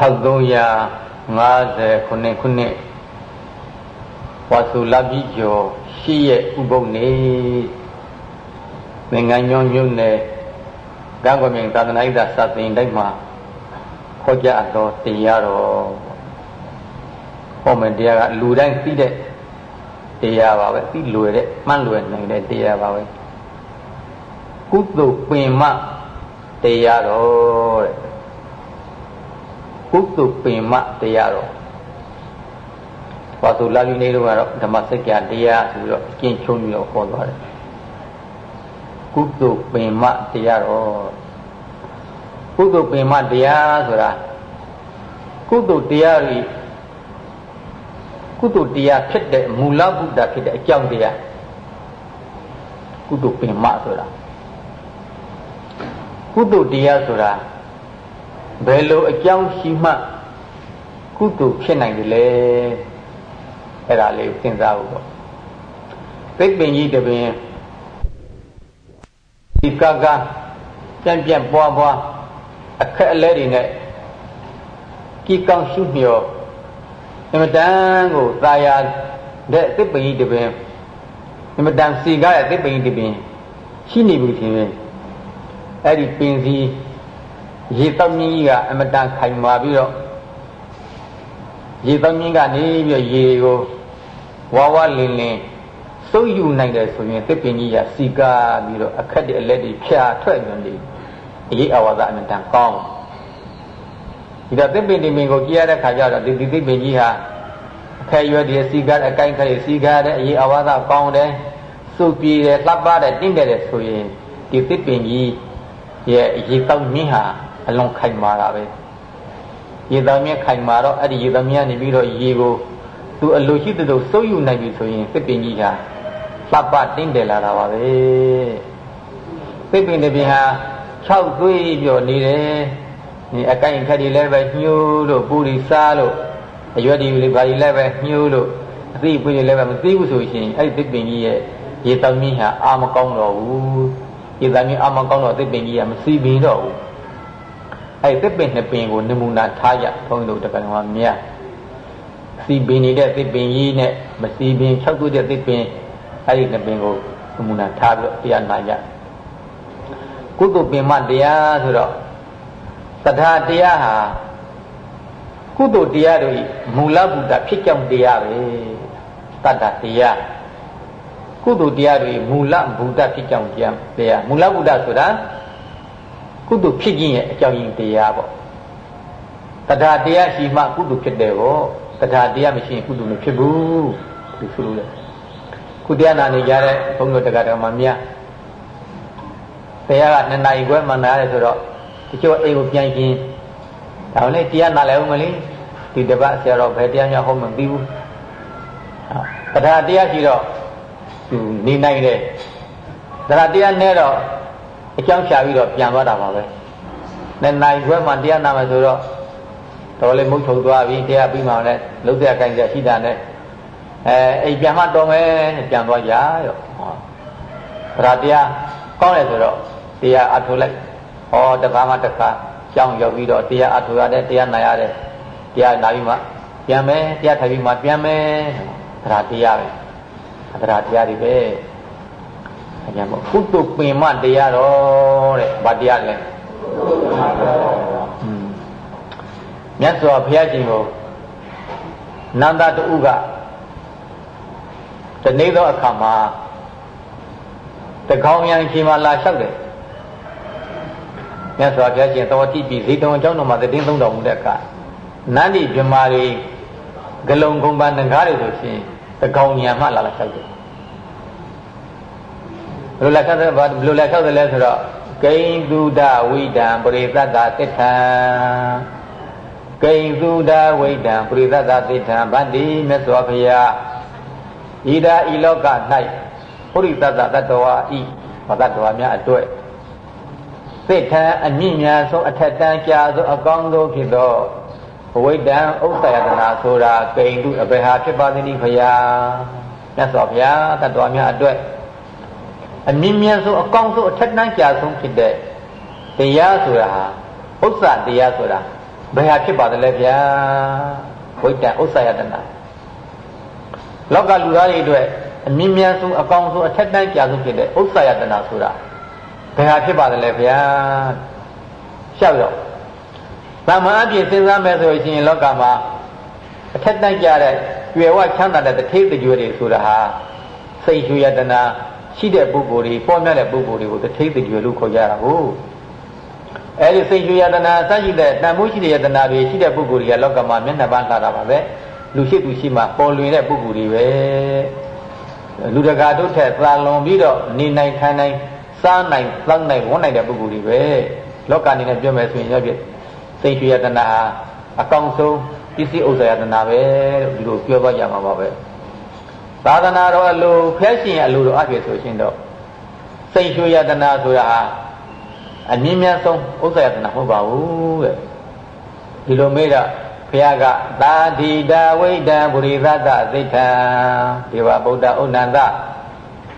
1350ခုနှစ်ခုနှစ်ဝါစုလပြည့်ကျော်ရှိရဲ့ဥပုပ်နေသင်္ကန်းညွန့်ညွန့်နဲ့ကံကွန်မြင်သာသနာ့ဣဒ္ဓစာသင်တိုက်မှာခေါ်ကြတော့တရားတော်ဟောမယ်တရားကလူတိုင်းသိတဲ့တရားပါပဲသိလွယ်တဲ့မှန်လွယ်နိုင်တဲ့တရားပါပဲကုသိုလ်ပင်မတရားတော်တဲ့ ကုသိုလ်ပင်မတရားတော်ဘာသူလာလူနေတော့ကတော့ဓမ္မစကြာတရားဆိုပြီးတော့ကျင့်ချုံပြီးတော့ခေါ်သွားတယ်ကုသိုလ်ပင်မတရားတော်ကုသိုလ်ပင်မတရားဆိုတာကုသိုလ်တရားတွေကုသိုလ်တရားဖြစ်တဲ့မူလဘုဒ္ဓဖြစ်တဲ့အကြောင်းတရားကုသိုလ်ပင်မဆိုတာကုသိုလ်တရားဆိုတာ ဘယ်လိုအကြောင်းရှိမှကုသိုလ်ဖြစ်နိုင်တယ်လဲအဲ့ဒါလေးစဉ်းစားဖို့ပေါ့သိပင်ကြီးတပင်ဒီကကပြန့်ပြန့်ပွားပွားအခက်အလဲတွေနဲ့ကြည်ကောင်းရှုမြော်အမတန်ကိုသာယာတဲ့သစ်ပင်ကြီးတပင်အမတန်စီကားတဲ့သစ်ပင်ကြီးတပင်ရှိနေပြီထင်ရင်အဲ့ဒီပင်စီ ရေတောက်မြင်းကြီးကအမတန်ခိုင်မာပြီးတော့ရေတောက်မြင်းကနေပြီးတော့ရေကိုဝါဝလင်းလင်းစုပ်ယူနိုင်တယ်ဆိုရင်သစ်ပင်ကြီးကစီကားပြီးတော့အခက်တဲ့အလက်တွေဖြာထွက်နေတယ်အရေးအဝါဒအမတန်ကောင်းဒီတော့သစ်ပင်ဒီပင်ကိုကြည့်ရတဲ့ခါကျတော့ဒီသစ်ပင်ကြီးဟာအခဲရွယ်ဒီစီကားအကိုင်းခရီစီကားတဲ့အရေးအဝါဒကောင်းတယ်စုပ်ပြေတယ်လှပတယ်တင့်တယ်ဆိုရင်ဒီသစ်ပင်ကြီးရဲ့ရေတောက်မြင့်ဟာ အလွန်ခိုင်မာတာပဲရေတောက်မြင့်ခိုင်မာတော့အဲ့ဒီရေတောက်မြင့်ကနေပြီးတော့ရေကိုသူအလိုရှိတဲ့သူစိုးယူနိုင်ပြီဆိုရင်သစ်ပင်ကြီးဟာလှပတင်းတယ်လာတာပါပဲသစ်ပင်တစ်ပင်ဟာ6သွေးပြော်နေတယ်ဒီအကိုင်ခက်တွေလည်းပဲညှိုးလို့ပူရီစားလို့အရွက်တွေလည်းဘာတွေလည်းပဲညှိုးလို့အသိပွေတွေလည်းပဲမသိဘူးဆိုရင်အဲ့ဒီသစ်ပင်ကြီးရဲ့ရေတောက်မြင့်ဟာအာမကောင်းတော့ဘူးရေတောက်မြင့်အာမကောင်းတော့သစ်ပင်ကြီးကမစီပင်တော့ဘူး အဲ့သစ်ပင်နှစ်ပင်ကိုနမူနာထားရဘုန်းကြီးတို့တက္ကသိုလ်မြတ်စီပင်နေတဲ့သစ်ပင်ကြီးနဲ့မစီပင်၆ခုတဲ့သစ်ပင်အဲ့ဒီနှစ်ပင်ကိုနမူနာထားပြီးတော့တရားနာကြကုသိုလ်ပင်မတရားဆိုတော့တထာတရားဟာကုသိုလ်တရားတို့မူလဘုဒ္ဓဖြစ်ကြောင်းတရားပဲတတ္တတရားကုသိုလ်တရားတွေမူလဘုဒ္ဓဖြစ်ကြောင်းတရားမူလဘုဒ္ဓဆိုတာ ကုသိုလ်ဖြစ်ခြင်းရဲ့အကြောင်းရင်းတရားပေါ့တထာတရားရှိမှကုသိုလ်ဖြစ်တယ်ပေါ့တထာတရားမရှိရင်ကုသိုလ်မဖြစ်ဘူးဒီဆိုလို့လေခုတရားနာနေကြတဲ့ဘုန်းတော်တရားတော်မှာမြတ်တရားကနှစ်နာရီခွဲမှနာရတယ်ဆိုတော့တချို့အိမ်ကိုပြန်ရှင်ဒါလည်းတရားနာလည်းဦးမလေးဒီတပတ်ဆရာတော်ဘယ်တရားများဟောမသိဘူးတရားတရားရှိတော့သူနေနိုင်တယ်တရားတရားနဲ့တော့ အကြောင်းရှာပြီးတော့ပြန်သွားတာပါပဲနှစ်နာရီခွဲမှတရားနာမယ်ဆိုတော့တော်လေးမုတ်ထုတ်သွားပြီတရားပြီးမှလည်းလုံးတဲ့အကိုင်းကျရှိတာနဲ့အဲအိမ်ပြန်မှတော်မယ်ပြန်သွားကြရောတရားတရားကောင်းတယ်ဆိုတော့တရားအထုလိုက်ဟောတခါမှတခါကြောင်းရောက်ပြီးတော့တရားအထုရတယ်တရားနာရတယ်တရားနာပြီးမှပြန်မယ်တရားထိုင်ပြီးမှပြန်မယ်တရားတရားပဲတရားတရားတွေပဲ အကြမ်းပေါ့ကုသပင်မတရားတော်တဲ့ဗာတရားလဲမြတ်စွာဘုရားရှင်ကိုနန္ဒတူကတနေ့သောအခါမှာတကောင်းရန်ရှင်မှာလာလျှောက်တယ်မြတ်စွာဘုရားရှင်တော်တိပြီဇေတဝန်ကျောင်းတော်မှာတည်င်းသုံးတော်မူတဲ့အခါနန္ဒီမြမာတွေဂလုံကုံပန်းငကားတွေဆိုရှင်တကောင်းရန်မှလာလာလျှောက်တယ် ဘယ်လိုလက်ခံတယ်ဘယ်လိုလက်ခံတယ်လဲဆိုတော့ဂိဉ္သုဒဝိဒံပရိသတ္တသစ္ထံဂိဉ္သုဒဝိဒံပရိသတ္တသစ္ထံဗန္တိမြတ်စွာဘုရားဤသာဤလောက၌ပုရိသတ္တတတ္တဝါဤဘာတ္တဝါများအတွက်သစ္ထံအမြင့်များဆုံးအထက်တန်းကြာဆုံးအကောင်းဆုံးဖြစ်သောဝိဒံဥစ္စာယတနာဆိုတာဂိဉ္သုအဘယ်ဟာဖြစ်ပါသနည်းဘုရားမြတ်စွာဘုရားတတ္တဝါများအတွက် အမြင့်မြတ်ဆုံးအကောင်းဆုံးအထက်တန်းကြာဆုံးဖြစ်တဲ့တရားဆိုတာဟာဥစ္စာတရားဆိုတာဘယ်ဟာဖြစ်ပါသလဲဗျာဝိတ္တဥစ္စာယတနာလောကလူသားတွေအတွက်အမြင့်မြတ်ဆုံးအကောင်းဆုံးအထက်တန်းကြာဆုံးဖြစ်တဲ့ဥစ္စာယတနာဆိုတာဘယ်ဟာဖြစ်ပါသလဲဗျာရှောက်တော့တာမန်အပြင်စဉ်းစားမယ်ဆိုရင်လောကမှာအထက်တန်းကြတဲ့ကျွယ်ဝချမ်းသာတဲ့တထေးတကြွတွေဆိုတာဟာစိတ်ရွှေယတနာ ရှိတဲ့ပုဂ္ဂိုလ်တွေပေါ်များတဲ့ပုဂ္ဂိုလ်တွေကိုတထေးတကြွလို့ခေါ်ကြတာဟုတ်အဲဒီစိတ်ရွှေယတနာစရှိတဲ့တန်ဖိုးရှိတဲ့ယတနာတွေရှိတဲ့ပုဂ္ဂိုလ်တွေကလောကမှာမျက်နှာပန်းလာတာပါပဲလူရှိသူရှိမှပေါ်လွင်တဲ့ပုဂ္ဂိုလ်တွေပဲလူတကာတို့ထက်သာလွန်ပြီးတော့နေနိုင်ခံနိုင်စားနိုင်သောက်နိုင်ဝန်းနိုင်တဲ့ပုဂ္ဂိုလ်တွေပဲလောကအနေနဲ့ပြောမယ်ဆိုရင်ရောပြစိတ်ရွှေယတနာဟာအကောင်းဆုံးပစ္စည်းဥစ္စာယတနာပဲလို့ဒီလိုပြောသွားကြမှာပါပဲ သာသနာတော်အလိုဖျက်ရှင်အလိုတော်အဖြစ်ဆိုရှင်တော့စိတ်ရွှေယတနာဆိုတာဟာအမြင့်မြတ်ဆုံးဥစ္စာယတနာမဟုတ်ပါဘူးတဲ့ဒီလိုမေးတော့ဘုရားကသာဓိတာဝိတံပုရိသတသိဋ္ဌံဒီဝဗုဒ္ဓဥဏ္ဏတ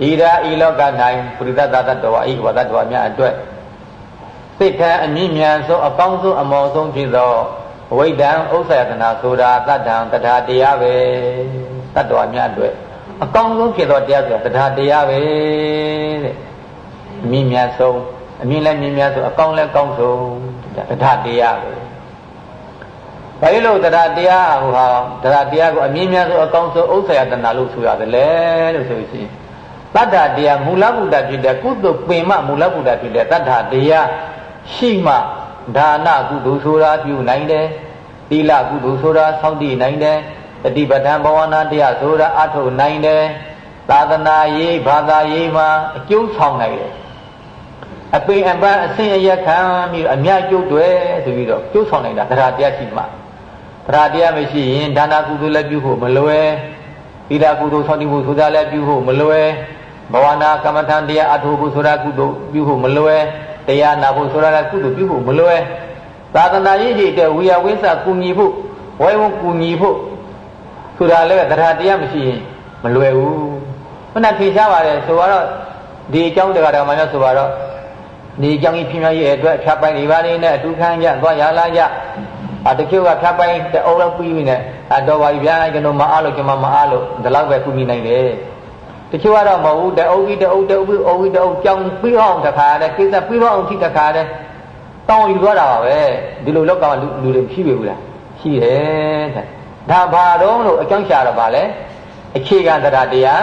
ဤရာဤလောက၌ပုရိသတတ္တဝဤဝတ္တဝများအတွက်သိဋ္ဌံအမြင့်မြတ်ဆုံးအကောင်းဆုံးအမော်ဆုံးဖြစ်သောဝိတံဥစ္စာယတနာဆိုတာတတ္တံတထာတရားပဲတတ္တဝများအတွက် အကောင်းဆုံးဖြစ်သောတရားဆိုတာတထာတရားပဲတဲ့အမြင့်မြတ်ဆုံးအမြင့်လည်းမြင့်မြတ်ဆုံးအကောင်းလည်းကောင်းဆုံးတထာတရားပဲဘာလို့တရားတရားဟိုဟာတရားတရားကိုအမြင့်မြတ်ဆုံးအကောင်းဆုံးဥစ္စာယတနာလို့ဆိုရတယ်လေလို့ဆိုရင်တတ္တတရားမူလဘုဒ္ဓဖြစ်တဲ့ကုသပင်မမူလဘုဒ္ဓဖြစ်တဲ့တတ္တတရားရှိမှဒါနကုသိုလ်ဆိုတာပြုနိုင်တယ်သီလကုသိုလ်ဆိုတာစောင့်တည်နိုင်တယ် တတိပဋ္ဌာန်ဘဝနာတရားဆိုတာအထုတ်နိုင်တယ်သာသနာရေးဘာသာရေးမှာအကျိုးဆောင်နိုင်တယ်အပင်အပန်းအဆင့်အရခံပြီးအမြတ်ကျုပ်တွေဆိုပြီးတော့ကျိုးဆောင်နိုင်တာတရားတရားရှိမှတရားတရားမရှိရင်ဒါနကုသိုလ်လည်းပြုဖို့မလွယ်သီလကုသိုလ်စောင့်တည်ဖို့ဆိုတာလည်းပြုဖို့မလွယ်ဘဝနာကမ္မထံတရားအထုတ်ဖို့ဆိုတာကုသိုလ်ပြုဖို့မလွယ်တရားနာဖို့ဆိုတာလည်းကုသိုလ်ပြုဖို့မလွယ်သာသနာရေးကြီးတဲ့ဝိယဝိသကူညီဖို့ဝိုင်းဝန်းကူညီဖို့ ဆိုတာလည်းတရားတရားမရှိရင်မလွယ်ဘူးခုနထင်ရှားပါတယ်ဆိုတော့ဒီအကြောင်းတရားတော်မှလည်းဆိုတော့ဒီအကြောင်းကြီးပြင်းပြရဲ့အတွက်ဖြတ်ပိုင်းနေပါလေနဲ့အတူခံကြသွားရလာကြအတချို့ကဖြတ်ပိုင်းတအုပ်လောက်ပြီးပြီနဲ့အတော်ပါပြီဗျာကျွန်တော်မအားလို့ကျွန်မမအားလို့ဒီလောက်ပဲကူညီနိုင်တယ်တချို့ကတော့မဟုတ်ဘူးတအုပ်ကြီးတအုပ်တအုပ်ပြီးအုပ်ကြီးတအုပ်ကြောင်းပြီးအောင်တခါတည်းကိစ္စပြီးအောင်ထိတခါတည်းတောင်းယူသွားတာပါပဲဒီလိုလောက်ကလူလူတွေမရှိပြီဘူးလားရှိတယ်တဲ့ ဒါဘာတော့လို့အကြောင်းရှာတော့ဗာလဲအခြေခံတရားတရား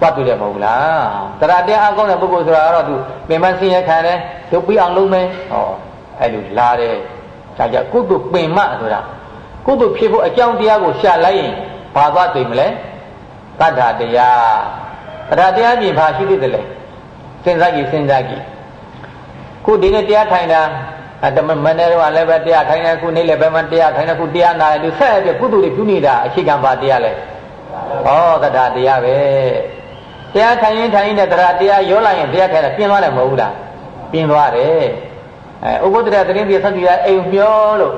ပတ်တွေ့တယ်မဟုတ်လားတရားတရားအကောင်းတဲ့ပုဂ္ဂိုလ်ဆိုတာကတော့သူပင်မဆင်းရဲခံတယ်သူပြီးအောင်လုပ်မယ်ဟောအဲ့လိုလာတယ်ဒါကြကုသိုလ်ပင်မဆိုတာကုသိုလ်ဖြစ်ဖို့အကြောင်းတရားကိုရှာလိုက်ရင်ဘာသွားတွေ့မလဲတတ္ထာတရားတရားတရားပြင်ဘာရှိသေးတယ်လဲစဉ်းစားကြည့်စဉ်းစားကြည့်ခုဒီနေ့တရားထိုင်တာ တမမနေ့ကလည်းပဲတရားထိုင်နေခုနေ့လည်းပဲမတရားထိုင်နေခုတရားနာတယ်သူဆက်ပြကုသိုလ်တွေပြုနေတာအခြေခံပါတရားလဲဩတတတရားပဲတရားထိုင်ရင်ထိုင်ရင်တရားတရားရောလိုက်ရင်တရားထိုင်တာပြင်းသွားတယ်မဟုတ်ဘူးလားပြင်းသွားတယ်အဲဥပုဒ္ဒရသတင်းပြဆက်ပြအိမ်မျောလို့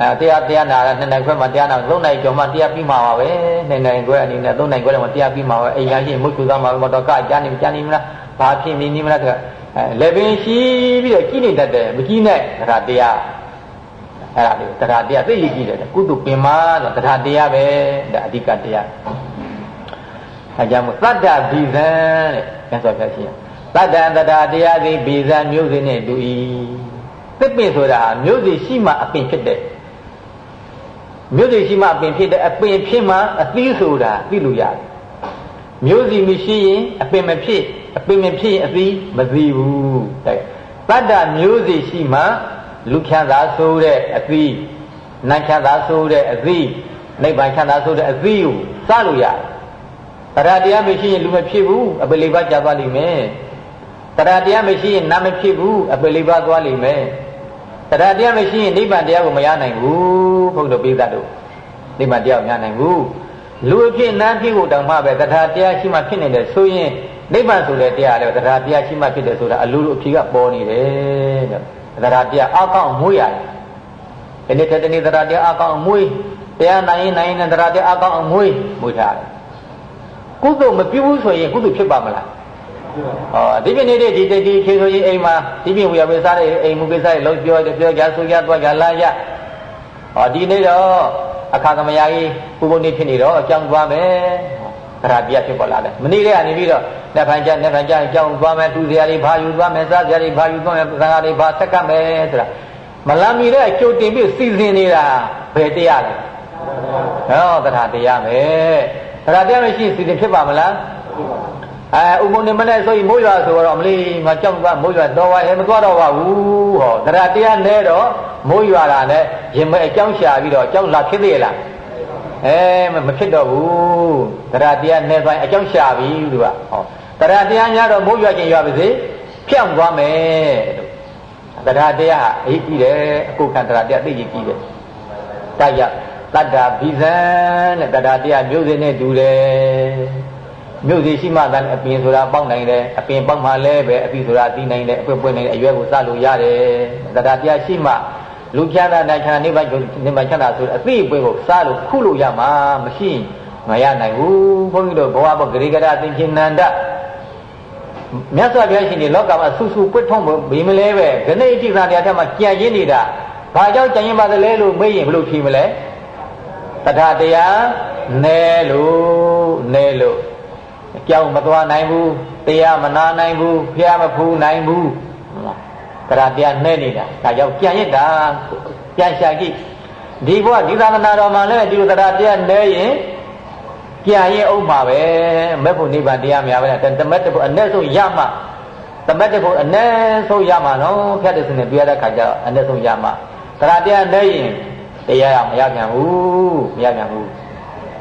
အဲတရားတရားနာတာနှစ်နိုင်ခွဲမှာတရားနာသုံးနိုင်ကျော်မှတရားပြီးမှာပါပဲနှစ်နိုင်ခွဲအနေနဲ့သုံးနိုင်ခွဲလည်းမတရားပြီးမှာပဲအိမ်ရရှိမုတ်ချူသားမှာမတော်ကကြားနေကြားနေမလားဘာဖြစ်နေနေမလားဆို အဲလည်းပင်ရှိပြီးတော့ကြည့်နေတတ်တယ်မကြည့်နဲ့တရားတရားအဲ့ဒါလေးတရားတရားသိရကြည့်တယ်ကုသပင်မဆိုတရားတရားပဲဒါအဓိကတရားအဲကြောင့်မို့သတ္တဘိဇံတဲ့မြတ်စွာဘုရားရှိရသတ္တံတရားတရားသည်ဘိဇံမျိုးစင်းနဲ့တူ၏သစ်ပင်ဆိုတာမျိုးစီရှိမှအပင်ဖြစ်တယ်မျိုးစီရှိမှအပင်ဖြစ်တယ်အပင်ဖြစ်မှအသီးဆိုတာသိလို့ရတယ်မျိုးစီမရှိရင်အပင်မဖြစ် အပင်မဖြစ်ရင်အသီးမသိဘူးတဲ့တတ္တမျိုးစီရှိမှလူချမ်းသာဆိုတဲ့အသီးနတ်ချမ်းသာဆိုတဲ့အသီးနိဗ္ဗာန်ချမ်းသာဆိုတဲ့အသီးကိုစလို့ရတယ်တရားတရားမရှိရင်လူမဖြစ်ဘူးအပယ်လေးပါးကြာသွားလိမ့်မယ်တရားတရားမရှိရင်နတ်မဖြစ်ဘူးအပယ်လေးပါးသွားလိမ့်မယ်တရားတရားမရှိရင်နိဗ္ဗာန်တရားကိုမရနိုင်ဘူးဘုန်းတော်ပိသတ်တို့နိဗ္ဗာန်တရားကိုမရနိုင်ဘူးလူအဖြစ်နန်းဖြစ်ကိုတောင်မှပဲတရားတရားရှိမှဖြစ်နေတယ်ဆိုရင် နိဗ္ဗာန်ဆိုတဲ့တရားလည်းတရားတရားရှိမှဖြစ်တယ်ဆိုတာအလိုလိုအဖြေကပေါ်နေတယ်တဲ့တရားတရားအကောင့်မွေးရတယ်ဒီနေ့တနေ့တရားတရားအကောင့်မွေးတရားနိုင်ရင်နိုင်ရင်တရားတရားအကောင့်မွေးမွေးထားတယ်ကုသိုလ်မပြုဘူးဆိုရင်ကုသိုလ်ဖြစ်ပါမလားဟောဒီပြနေတဲ့ဒီဒီခေဆိုရင်အိမ်မှာဒီပြဝေယဝေစားတဲ့အိမ်မူကိစ္စတွေလုံးပြောတယ်ပြောကြဆိုကြသွားကြလာရဟောဒီနေ့တော့အခါကမယာကြီးပူပုံနေဖြစ်နေတော့အကြောင်းသွားမယ် သရတရားဖြစ်ပေါ်လာတယ်မနေ့ကကနေပြီးတော့လက်ဖန်ကြလက်ဖန်ကြအကြောင်းသွားမယ်တူစရာတွေဘာယူသွားမယ်စားစရာတွေဘာယူသွားမယ်သံဃာတွေဘာဆက်ကပ်မယ်ဆိုတာမလမ်းမီတဲ့ကြိုတင်ပြီးစီစဉ်နေတာဘယ်တရားလဲဟောသရတရားပဲသရတရားမရှိစီစဉ်ဖြစ်ပါမလားအဲဥပုံနေမနဲ့ဆိုရင်မိုးရွာဆိုတော့မလေးငါကြောက်ကမိုးရွာတော့ဝါဟဲမသွားတော့ပါဘူးဟောတရားတရားနဲတော့မိုးရွာတာနဲ့ရင်မဲအကြောင်းရှာပြီးတော့အကြောင်းလာဖြစ်သေးလား အဲမဖြစ်တော့ဘူးတရားတရားနဲသွားအကြောင်းရှာပြီသူကဟောတရားတရားညတော့မိုးရွာခြင်းရွာပါစေဖြောင်းသွားမယ်လို့တရားတရားအရေးကြီးတယ်အခုခံတရားတရားသိကြီးကြီးတယ်တိုက်ရတတ္တာဘိဇံတဲ့တရားတရားမျိုးစင်းနဲ့တူတယ်မြို့စီရှိမှသာအပင်ဆိုတာပေါက်နိုင်တယ်အပင်ပေါက်မှလည်းပဲအပင်ဆိုတာသိနိုင်တယ်အပွင့်ပွင့်နိုင်တဲ့အရွယ်ကိုစလို့ရတယ်တရားတရားရှိမှ လူပြတာတချာနိဗ္ဗာန်နိဗ္ဗာန်ချမ်းသာဆိုအသိအပွင့်ကိုစလို့ခုလို့ရမှာမရှိမရနိုင်ဘူးဘုန်းကြီးတို့ဘဝဘဂရိကရသင်္ချင်နန္ဒမြတ်စွာဘုရားရှင်ဒီလောကမှာဆူဆူပွတ်ထုံးဘီမလဲပဲခဏိတိသာတရားထက်မှာကြံ့ရင်းနေတာဘာကြောင့်ကြံ့ရင်းပါသလဲလို့မေးရင်ဘယ်လိုဖြေမလဲတထာတရားနဲလို့နဲလို့အကြောင်းမသွားနိုင်ဘူးတရားမနာနိုင်ဘူးဖျားမဖူးနိုင်ဘူး တရားတရားနှဲနေတာဒါကြောင့်ကြံရစ်တာကြံရှာကြည့်ဒီဘဝဒီသာသနာတော်မှာလည်းဒီလိုတရားတရားနှဲရင်ကြံရင်အောင်ပါပဲမဲ့ဖို့နိဗ္ဗာန်တရားများပဲတမက်တဖို့အ ਨੇ ဆုံးရမှတမက်တဖို့အ ਨੇ ဆုံးရမှနော်ဖြတ်တဲ့စနေပြရတဲ့ခါကျတော့အ ਨੇ ဆုံးရမှတရားတရားနှဲရင်တရားမရပြန်ဘူးမရပြန်ဘူး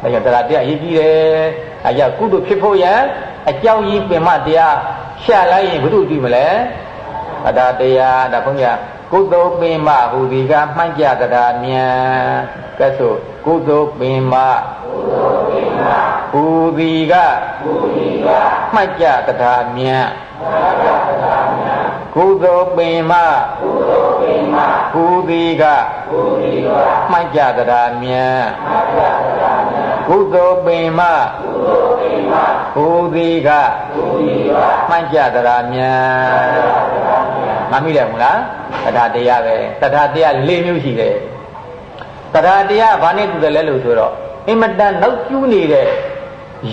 ဒါကြောင့်တရားတရားရေးကြည့်တယ်အဲကြောင့်ကုသိုလ်ဖြစ်ဖို့ရန်အကြောင်းကြီးပင်မတရားရှာလိုက်ရင်ဘု து တည်မလဲ အတာတရားဒါဘုန်းကြီးကုသိုလ်ပင်မဟူဒီကမှန့်ကြတရားမြန်ကဲဆိုကုသိုလ်ပင်မဟူဒီကမှန့်ကြတရားမြန်ကုသိုလ်ပင်မဟူဒီကမှန့်ကြတရားမြန် ကုသိုလ်ပင်မဟူသည်ကမှန်ကြတရားများမမိတယ်မလားတရားတရားပဲတရားတရား၄မျိုးရှိတယ်တရားတရားဘာနဲ့တူတယ်လဲလို့ဆိုတော့အင်မတန်နောက်ကျူးနေတဲ့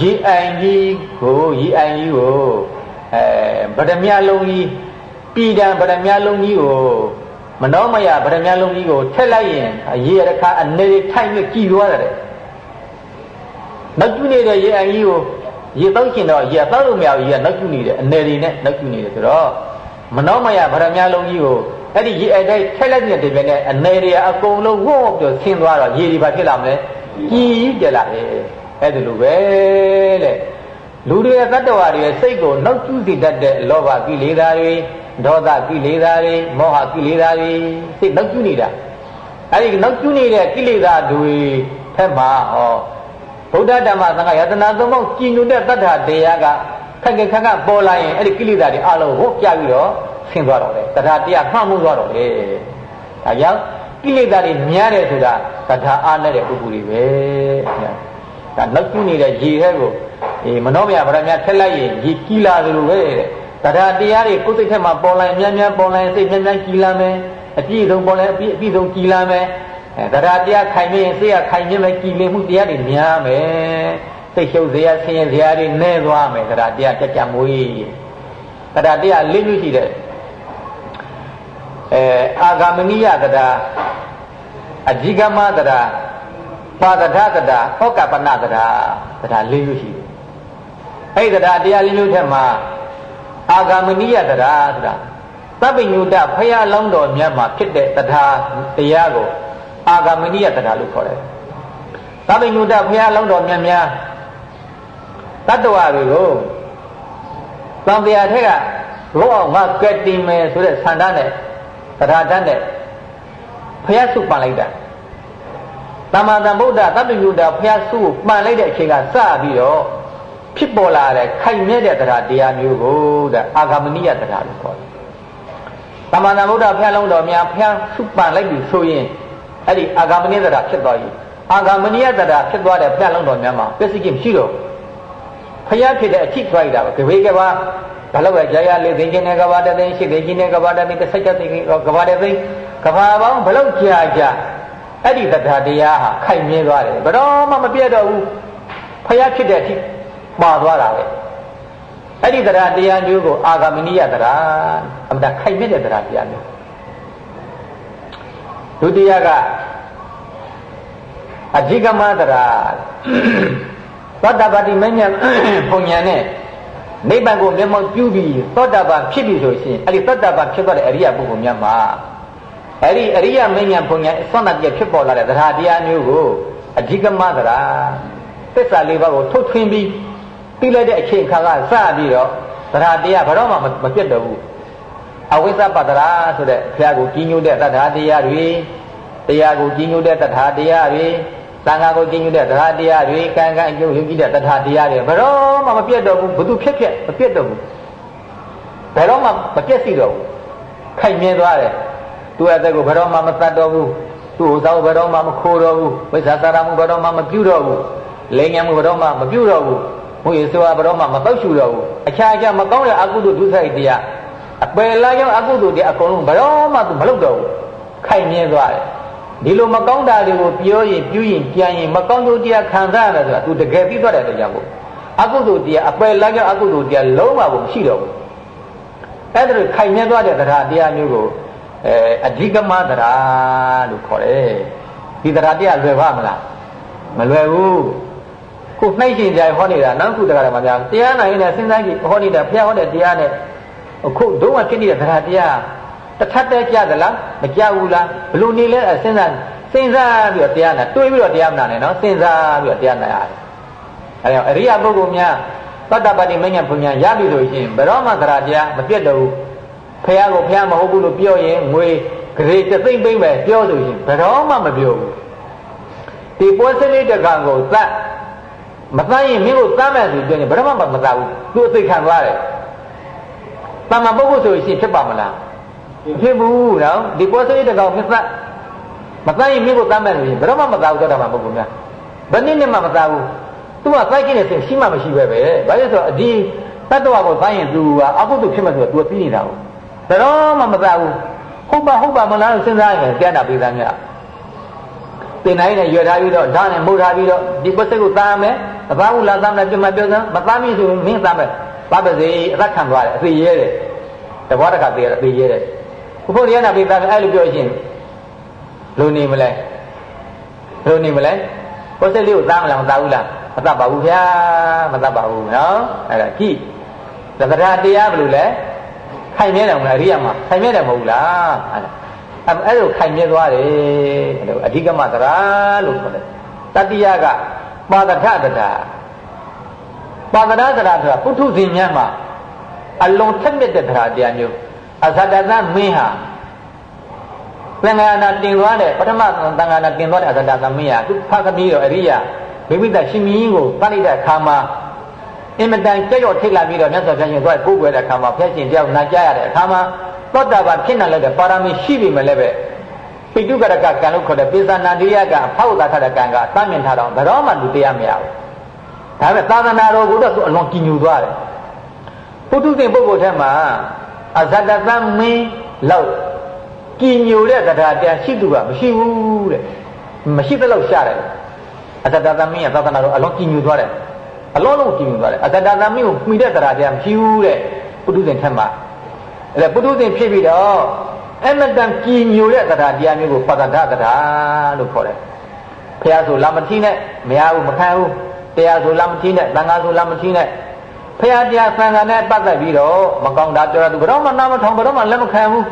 ရေအိုင်ကြီးကိုရေအိုင်ကြီးကိုအဲဗဒမြလုံးကြီးပြည်တံဗဒမြလုံးကြီးကိုမနောမယဗဒမြလုံးကြီးကိုထက်လိုက်ရင်ရေရခါအနေထိုင်ပြီးကြည်သွားတယ် နောက်ကျနေတဲ့ရေအံကြီးကိုရေတောက်ရှင်တော့ရေတောက်လို့မရဘူးရေနောက်ကျနေတယ်အနေတွေနဲ့နောက်ကျနေတယ်ဆိုတော့မနောမယဗရမ ्या လုံးကြီးကိုအဲ့ဒီရေအတိုင်းထက်လက်တဲ့ဒီပဲနဲ့အနေတွေအကုန်လုံးဝုတ်ပြီးဆင်းသွားတော့ရေတွေဘာဖြစ်လာမလဲကြီးကြလာတယ်အဲ့ဒါလိုပဲတဲ့လူတွေရဲ့တတ္တဝါတွေရဲ့စိတ်ကိုနောက်ကျစေတတ်တဲ့လောဘကိလေသာတွေဒေါသကိလေသာတွေမောဟကိလေသာတွေစိတ်နောက်ကျနေတာအဲ့ဒီနောက်ကျနေတဲ့ကိလေသာတွေဖက်မှာဟော ဗုဒ္ဓဓမ္မသံဃာယတနာသုံးပေါင်းကြည်ညိုတဲ့တတ္ထတရားကခက်ခက်ခက်ပေါ်လာရင်အဲ့ဒီကိလေသာတွေအလုံးဟုတ်ပြပြီးတော့ဆင်းသွားတော့တယ်တထာတရားမှမှုသွားတော့တယ်ဒါကြောင့်ကိလေသာတွေများတယ်ဆိုတာတထာအားနဲ့တဲ့ပုဂ္ဂိုလ်တွေပဲဒါနောက်ကျနေတဲ့ရေဟဲ့ကိုအေးမနောမြဗရမထက်လိုက်ရင်ရေကြီးလာသလိုပဲတဲ့တထာတရားတွေကိုယ်စိတ်ထဲမှာပေါ်လာရင်များများပေါ်လာရင်စိတ်များများကြီးလာမယ်အပြည့်စုံပေါ်လာအပြည့်အပြည့်စုံကြီးလာမယ်အဲ တရားတရားခိုင်မြင်စိတ်ကခိုင်မြင်မဲ့ကြည်လင်မှုတရားတွေများမယ်စိတ်ရှုပ်စရာဆင်းရဲစရာတွေနည်းသွားမယ်တရားတရားကြကြမွေးတရားတရားလေးမျိုးရှိတဲ့အဲအာဂမနိယတရားအဓိကမတရားပါဒထတရားဟောကပနတရားတရားလေးမျိုးရှိတယ်အဲ့ဒီတရားတရားလေးမျိုးထက်မှာအာဂမနိယတရားဆိုတာသဗ္ဗညုတဖရာလောင်းတော်မြတ်မှာဖြစ်တဲ့တရားတရားကို အာဂမနိယတရားလို့ခေါ်တယ်သဗ္ဗညုတဘုရားလုံးတော်မြတ်များတတ္တဝါတွေကိုသံတရားထက်ကဘုအောင်ငါကက်တင်မယ်ဆိုတဲ့ဆန္ဒနဲ့တရားတတ်နဲ့ဘုရားစုပန်လိုက်တာသမ္မာသမ္ဗုဒ္ဓသဗ္ဗညုတဘုရားစုကိုပန်လိုက်တဲ့အချိန်ကစပြီးတော့ဖြစ်ပေါ်လာတဲ့ခိုင်မြဲတဲ့တရားတရားမျိုးကိုတဲ့အာဂမနိယတရားလို့ခေါ်တယ်သမ္မာသမ္ဗုဒ္ဓဘုရားလုံးတော်များဘုရားစုပန်လိုက်ပြီဆိုရင် အဲ့ဒီအာဂမနိတရာဖြစ်သွားပြီအာဂမနိယတရာဖြစ်သွားတဲ့ပြတ်လုံးတော်များမှာပစ္စည်းကိမရှိတော့ဖျားဖြစ်တဲ့အထိသွားရတာပဲကဘေးကဘာဘာလို့ပဲကြာရလေးသိင်းချင်းနဲ့ကဘာတသိန်းရှိသိင်းချင်းနဲ့ကဘာတသိန်းတစ်ဆက်ချက်သိန်းကဘာတသိန်းကဘာပေါင်းဘလို့ကြာကြာအဲ့ဒီတရားတရားဟာခိုင်မြဲသွားတယ်ဘယ်တော့မှမပြတ်တော့ဘူးဖျားဖြစ်တဲ့အထိပါသွားတာပဲအဲ့ဒီတရားတရားမျိုးကိုအာဂမနိယတရားအမှန်ခိုင်မြဲတဲ့တရားတရားမျိုး ဒုတိယကအဓိကမတရားသောတာပတိမဉ္ဇဉ်ပုံညာနဲ့နိဗ္ဗာန်ကိုမျက်မှောက်ပြုပြီးသောတာပန်ဖြစ်ပြီဆိုရှင်အဲ့ဒီသောတာပန်ဖြစ်သွားတဲ့အရိယပုဂ္ဂိုလ်များမှာအဲ့ဒီအရိယမဉ္ဇဉ်ပုံညာအစွမ်းတပြဖြစ်ပေါ်လာတဲ့တရားတရားမျိုးကိုအဓိကမတရားသစ္စာလေးပါးကိုထုတ်ထွင်းပြီးပြီးလိုက်တဲ့အချိန်ခါကစပြီးတော့တရားတရားဘယ်တော့မှမပြတ်တော့ဘူး အဝိဇ္ဇပတ္တရာဆိုတဲ့ဘုရားကိုကြီးညိုတဲ့တရားတရားတွေတရားကိုကြီးညိုတဲ့တရားတရားတွေသံဃာကိုကြီးညိုတဲ့တရားတရားတွေကံကံအကျိုးယုံကြည်တဲ့တရားတရားတွေဘယ်တော့မှမပြတ်တော့ဘူးဘသူဖြစ်ဖြစ်မပြတ်တော့ဘူးဘယ်တော့မှမပြတ်စီတော့ဘူးခိုင်မြဲသွားတယ်သူ့အသက်ကိုဘယ်တော့မှမတတ်တော့ဘူးသူ့ဥစ္စာကိုဘယ်တော့မှမခိုးတော့ဘူးဝိဇ္ဇာတာရမှုဘယ်တော့မှမပြုတော့ဘူးလိမ်ညာမှုဘယ်တော့မှမပြုတော့ဘူးဘုရားဆိုတာဘယ်တော့မှမတော့ရှူတော့ဘူးအခြားအခြားမကောင်းတဲ့အကုသိုလ်ဒုစရိုက်တရား အပယ်လာကြောင့်အကုသိုလ်တရားအကုန်လုံးဘယ်တော့မှသူမလုပ်တော့ဘူးခိုင်မြဲသွားတယ်ဒီလိုမကောင်းတာတွေကိုပြောရင်ပြုရင်ပြန်ရင်မကောင်းတို့တရားခံစားရတယ်ဆိုတာ तू တကယ်ပြီးသွားတဲ့တရားကိုအကုသိုလ်တရားအပယ်လာကြောင့်အကုသိုလ်တရားလုံးဝကိုမရှိတော့ဘူးအဲ့ဒါလိုခိုင်မြဲသွားတဲ့တရားတရားမျိုးကိုအဲအဓိကမတရားလို့ခေါ်တယ်ဒီတရားတရားလွယ်ပါမလားမလွယ်ဘူးခုနှိုက်ရှင်ကြဟောနေတာနောက်ခုတရားမှာများတရားနိုင်နဲ့စဉ်းစားကြည့်ဟောနေတာဘုရားဟောတဲ့တရားနဲ့ အခုဒုံးကဖြစ်နေတဲ့တရားတရားတထက်တဲကြသလားမကြဘူးလားဘလို့နေလဲစဉ်းစားစဉ်းစားပြီးတော့တရားနာတွေးပြီးတော့တရားမနာနဲ့နော်စဉ်းစားပြီးတော့တရားနာရတယ်အဲဒါအရိယပုဂ္ဂိုလ်များသတ္တပတိမဉ္ဇဉ်ဘုံညာရပြီလို့ရှိရင်ဘယ်တော့မှသရတရားမပြတ်တော့ဘူးဖះကိုဖះမဟုတ်ဘူးလို့ပြောရင်ငွေဂရေတသိမ့်ပိမ့်ပဲပြောဆိုရင်ဘယ်တော့မှမပြောဘူးဒီပွဲစလေးတကံကိုသတ်မသတ်ရင်မင်းကိုသတ်မယ်ဆိုပြောရင်ဘယ်တော့မှမသတ်ဘူးသူအသိခံသွားတယ် တမ္မာပုဂ္ဂိုလ်ဆိုရင်ဖြစ်ပါမလားဖြစ်ဘူးနော်ဒီပွဲစလေးတကောင်မသတ်မသတ်ရင်မင်းကိုသတ်မယ်ဆိုရင်ဘယ်တော့မှမသတ်ဘူးသောတာပန်ပုဂ္ဂိုလ်များဘယ်နည်းနဲ့မှမသတ်ဘူးသူကစိုက်ကြည့်နေစဉ်ရှိမှမရှိပဲပဲဘာလို့ဆိုတော့အဒီတတ္တဝါကိုသတ်ရင်သူကအကုသိုလ်ဖြစ်မှဆိုတော့ तू သိနေတာကိုဘယ်တော့မှမသတ်ဘူးဟုတ်ပါဟုတ်ပါမလားစဉ်းစားရင်ပြန်တာပေးသားများသင်တိုင်းနဲ့ရွယ်ထားပြီးတော့ဓာတ်နဲ့မှုတ်ထားပြီးတော့ဒီပစိတ်ကိုသားမယ်အသားဘူးလားသားမယ်ပြမပြောစမ်းမသားမိဆိုရင်မင်းသားမယ် ဘာပါစေအသက်ခံသွားတယ်အသေးရဲတယ်တဘောတခါသေးရတယ်အသေးရဲတယ်ဘုဖို့ရနာပေးသားအဲ့လိုပြောရှင်လူနေမလဲလူနေမလဲပစိတ်လေးကိုသားမလားမသားဘူးလားမသားပါဘူးဗျာမသားပါဘူးနော်အဲ့ဒါကြည့်သက္ကရာတရားဘယ်လိုလဲခိုင်မြဲတယ်မလားအရိယာမှာခိုင်မြဲတယ်မဟုတ်လားအဲ့အဲ့လိုခိုင်မြဲသွားတယ်အဲ့လိုအဓိကမသရာလို့ခေါ်တယ်တတိယကပါဒထတတာ ပါဒနာသရာဆိုတာပုထုဇဉ်များမှာအလွန်ထက်မြက်တဲ့သရာတရားမျိုးအဇတသမင်းဟာသံဃာနာတင်သွားတဲ့ပထမသံဃာနာတင်သွားတဲ့အဇတသမင်းဟာသူဖခင်ပြီးတော့အရိယာမိမိတရှင်မင်းကိုတတ်လိုက်တဲ့အခါမှာအင်မတန်ကြောက်ရွံ့ထိတ်လာပြီးတော့မြတ်စွာဘုရားရှင်သွားကိုးကွယ်တဲ့အခါမှာဖျက်ရှင်တယောက်နာကြရတဲ့အခါမှာသောတာပန်ဖြစ်နေလည်းတဲ့ပါရမီရှိပြီမလဲပဲပိတုကရကကံလို့ခေါ်တဲ့ပိဿနာတိယကအဖောက်သာထတဲ့ကံကသမ်းမြင်ထားတော့ဘယ်တော့မှလူတရားမရဘူး ဒါပေမဲ့သာသနာတော်ကိုတော့သူအလွန်ကြည်ညိုသွားတယ်ပုထုဇဉ်ပုဂ္ဂိုလ်ထဲမှာအဇတသမင်းလောက်ကြည်ညိုတဲ့တရားတရားရှိသူကမရှိဘူးတဲ့မရှိသလောက်ရှားတယ်အဇတသမင်းရဲ့သာသနာတော်အလွန်ကြည်ညိုသွားတယ်အလုံးလုံးကြည့်မြင်သွားတယ်အတ္တသမီးကိုမှီတဲ့တရားတရားမရှိဘူးတဲ့ပုထုဇဉ်ထက်မှာအဲ့ပုထုဇဉ်ဖြစ်ပြီးတော့အမတန်ကြည်ညိုတဲ့တရားတရားမျိုးကိုပတ္တဒတရားလို့ခေါ်တယ်ဖះဆိုလာမထီးနဲ့မရဘူးမခံဘူး တရားဆိုလာမထီးနဲ့သံဃာဆိုလာမထီးနဲ့ဖះတရားသံဃာနဲ့ပတ်သက်ပြီးတော့မကောင်းတာပြောတာသူဘယ်တော့မှနားမထောင်ဘယ်တော့မှလက်မခံဘူး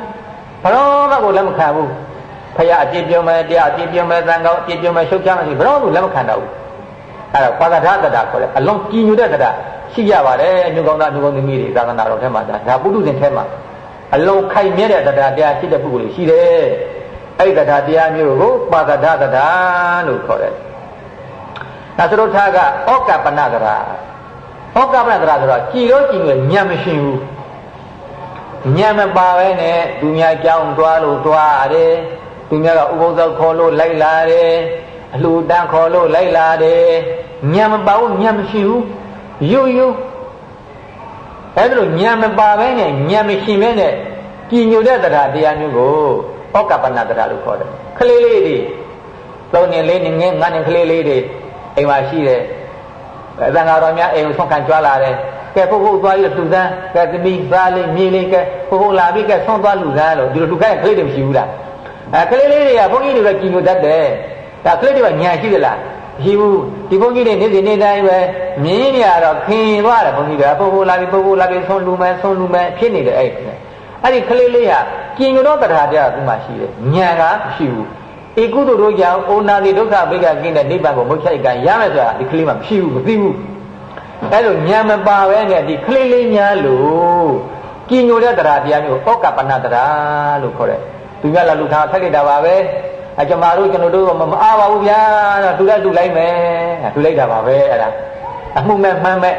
ဘယ်တော့မှကိုလက်မခံဘူးဖះအပြည့်ပြုံးမယ်တရားအပြည့်ပြုံးမယ်သံဃာအပြည့်ပြုံးမယ်ရှုပ်ချမ်းမယ်ဘယ်တော့မှလက်မခံတော့ဘူးအဲ့ဒါပါဒထတတာခေါ်တယ်အလုံးကြည်ညိုတဲ့တတာရှိကြပါတယ်ညုကောင်းသားညုကောင်းသမီးတွေသာသနာတော်ထဲမှာဒါဒါပုထုဇဉ်ထဲမှာအလုံးခိုင်မြဲတဲ့တတာတရားရှိတဲ့ပုဂ္ဂိုလ်တွေရှိတယ်အဲ့ဒီတတာတရားမျိုးကိုပါဒထတတာလို့ခေါ်တယ် ဒါဆိုတော့ထားကဩကပနတရာဩကပနတရာဆိုတော့ကြည်လို့ကြည်လို့ညံမရှိဘူးညံမပါပဲနဲ့သူများကြောင်းသွားလို့သွားတယ်သူများကဥပုသ္စောခေါ်လို့လိုက်လာတယ်အလှူတန်းခေါ်လို့လိုက်လာတယ်ညံမပါဘူးညံမရှိဘူးယုတ်ယုတ်အဲ့ဒါလိုညံမပါပဲနဲ့ညံမရှိပဲနဲ့ကြည်ညိုတဲ့တရားတရားမျိုးကိုဩကပနတရားလို့ခေါ်တယ်ခလေးလေးတွေသုံးနှစ်လေးနှစ်ငင်းငါးနှစ်ကလေးလေးတွေ အိမ်မှာရှိတယ်အသံဃာတော်များအိမ်ကိုဆုံးခံကြွားလာတယ်ကဲဖို့ဖို့သွားပြီးလူသားကဲသမီးသားလေးမြေးလေးကဲဖို့ဖို့လာပြီးကဲဆုံးသွားလူသားလို့ဒီလိုလူခိုင်းကလေးတွေမရှိဘူးလားအဲကလေးလေးတွေကဘုန်းကြီးတွေကကြည်ညိုတတ်တယ်ဒါကလေးတွေကညာရှိသလားရှိဘူးဒီဘုန်းကြီးတွေနေ့စဉ်နေ့တိုင်းပဲမြင်းနေရတော့ခင်သွားတယ်ဘုန်းကြီးတွေကဖို့ဖို့လာပြီးဖို့ဖို့လာပြီးဆုံးလူမယ်ဆုံးလူမယ်ဖြစ်နေတယ်အဲ့အဲ့ဒီကလေးလေးဟာကြည်ညိုတော့တရားတရားသူမှရှိတယ်ညာကမရှိဘူး ဧကုသိုလ်တို့ကြောင့်အိုနာတိဒုက္ခပိကကင်းတဲ့နိဗ္ဗာန်ကိုမုတ်ချိုက်ကရမယ်ဆိုတာဒီကလေးမှမရှိဘူးမသိဘူးအဲလိုညာမပါပဲနဲ့ဒီကလေးလေးများလို့ကြည်ညိုတဲ့တရားတရားမျိုးဩကပနတရားလို့ခေါ်တယ်သူများလာလူထားဖက်လိုက်တာပါပဲအကျမတို့ကျွန်တော်တို့မအားပါဘူးဗျာတော့သူလည်းလူလိုက်မယ်သူလိုက်တာပါပဲအဲ့ဒါအမှုမဲ့မှန်းမဲ့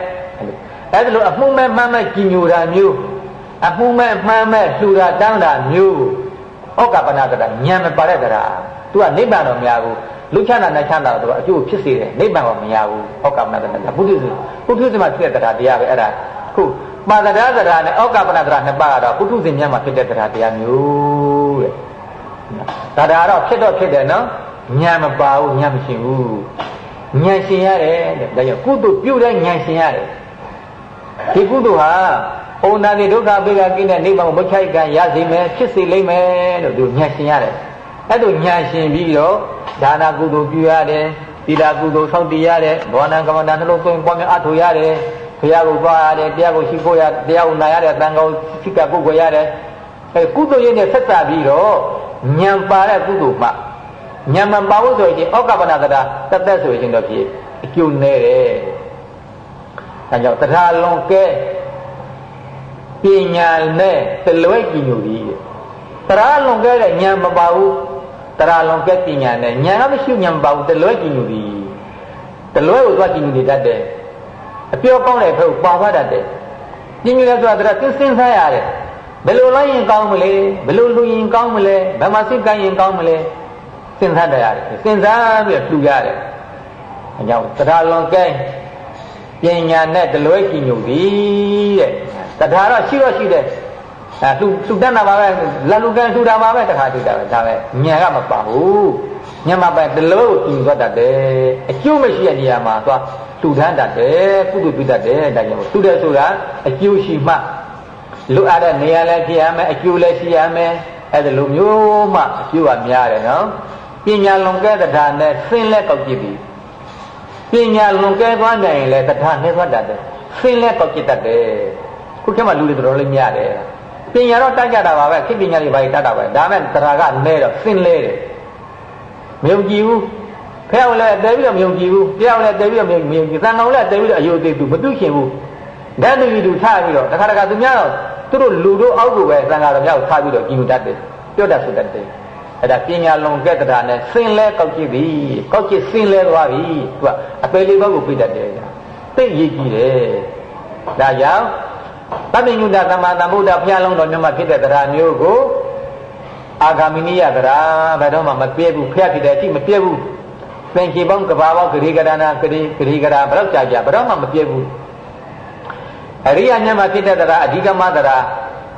အဲ့ဒါလိုအမှုမဲ့မှန်းမဲ့ကြည်ညိုတာမျိုးအမှုမဲ့မှန်းမဲ့လှူတာတန်းတာမျိုးဩကပနတရားညံမပါတဲ့တရား သူကနိဗ္ဗာန်တော့မရဘူးလူချမ်းသာနဲ့ချမ်းသာတော့အကျိုးဖြစ်စေတယ်နိဗ္ဗာန်တော့မရဘူးဩကပနတရားဘုဒ္ဓဇုဘုဒ္ဓဇုမှာဖြစ်တဲ့တရားတရားပဲအဲ့ဒါခုပါဒရာတရားနဲ့ဩကပနတရားနှစ်ပါးကတော့ဘုဒ္ဓဇင်မြတ်မှာဖြစ်တဲ့တရားတရားမျိုးတဲ့ဒါဒါတော့ဖြစ်တော့ဖြစ်တယ်နော်ညံမပါဘူးညံမရှင်ဘူးညံရှင်ရတယ်တဲ့ဒါကြောင့်ကုသိုလ်ပြုတဲ့ညံရှင်ရတယ်ဒီကုသိုလ်ဟာဩနာတိဒုက္ခပိကကိနဲ့နိဗ္ဗာန်ကိုမချိုက်ကရစေမယ်ဖြစ်စေလိမ့်မယ်လို့သူညံရှင်ရတယ် အဲ့လိုညာရှင်ပြီးတော့ဒါနာကုသိုလ်ပြုရတယ်သီလကုသိုလ်ဆောက်တည်ရတယ်ဘောနံကမ္မန္တနှလုံးသွင်းပွားများအထောက်ရတယ်ဘုရားကိုသွားရတယ်တရားကိုရှိခိုးရတရားကိုနာရတဲ့တန်ခါကိုရှိကပုဂ္ဂိုလ်ရတယ်အဲကုသိုလ်ရင်းနဲ့ဆက်တာပြီးတော့ဉာဏ်ပါတဲ့ကုသိုလ်မှဉာဏ်မပါဘူးဆိုရင်ဩကပနာကတာတသက်ဆိုရင်တော့ဖြစ်အကျိုးနေတယ်အဲကြောင့်တရားလွန်ကဲပညာနဲ့တလွဲကြည်ညိုပြီးတရားလွန်ကဲတဲ့ဉာဏ်မပါဘူး တရားလွန်ကဲပညာနဲ့ဉာဏ်ကမရှိဉာဏ်မပါဘူးတလွဲကြည်ညိုပြီးတလွဲကိုသွားကြည်ညိုနေတတ်တယ်အပြောကောင်းတဲ့ဖက်ကိုပါသွားတတ်တယ်ကြည်ညိုရဆိုတာတရားသိစဉ်းစားရတယ်ဘယ်လိုလိုက်ရင်ကောင်းမလဲဘယ်လိုလူရင်ကောင်းမလဲဘယ်မှာစိတ်ကရင်ကောင်းမလဲစဉ်းစားတရားရတယ်စဉ်းစားပြီးလှူရတယ်အကြောင်းတရားလွန်ကဲပညာနဲ့တလွဲကြည်ညိုသည်တဲ့တရားတော့ရှိတော့ရှိတယ် အဲသူသူတတ်တာပါပဲလက်လူကန်ထူတာပါပဲတခါထူတာပဲဒါပဲညာကမပါဘူးညာမပဲတလို့ကြည်သွားတတ်တယ်အကျိုးမရှိတဲ့နေရာမှာသွားထူထမ်းတတ်တယ်ကုသိုလ်ပြုတတ်တယ်ဒါကြောင့်ထူတယ်ဆိုတာအကျိုးရှိမှလွတ်အပ်တဲ့နေရာလည်းဖြစ်ရမယ်အကျိုးလည်းရှိရမယ်အဲ့ဒါလိုမျိုးမှအကျိုးကများတယ်နော်ပညာလွန်ကဲတရားနဲ့ဆင်းလဲကောက်ကြည့်ပြီပညာလွန်ကဲသွားနိုင်ရင်လည်းတရားနဲ့သွားတတ်တယ်ဆင်းလဲကောက်ကြည့်တတ်တယ်ခုခေတ်မှာလူတွေတော်တော်လေးများတယ် ပညာတော့တတ်ကြတာပါပဲခေပညာတွေဘာတွေတတ်တာပဲဒါမဲ့တရားကလဲတော့စင်လဲတယ်မယုံကြည်ဘူးဖះလည်းတဲပြီးတော့မယုံကြည်ဘူးတရားလည်းတဲပြီးတော့မယုံကြည်သံတော်လည်းတဲပြီးတော့အယုသေးသူမသိရှင်ဘူးဓာတ်တူတူထားပြီးတော့တခါတခါသူများတော့သူတို့လူတို့အောက်ကိုပဲသံဃာတော်များကိုထားပြီးတော့ကြည်ညိုတတ်တယ်ပြောတတ်ဆိုတတ်တယ်အဲ့ဒါပညာလွန်ကဲ့တာနဲ့စင်လဲကောက်ကြည့်ပြီကောက်ကြည့်စင်လဲသွားပြီသူကအပေလေးဘက်ကိုပြတတ်တယ်သိရည်ကြည့်တယ်ဒါကြောင့် သဗ္ဗညုတသမ္မာသမ္ဗုဒ္ဓဘုရားလုံးတော်မြတ်မှာဖြစ်တဲ့တရားမျိုးကိုအာဂမီနိယတရားဘယ်တော့မှမပြည့်ဘူးဖျက်ဖြစ်တဲ့အထိမပြည့်ဘူးသင်္ချေပေါင်းကဘာပေါင်းဂရိကရဏဂရိဂရိကရာဘယ်တော့ကြာကြာဘယ်တော့မှမပြည့်ဘူးအရိယာမြတ်မှာဖြစ်တဲ့တရားအဓိကမတရား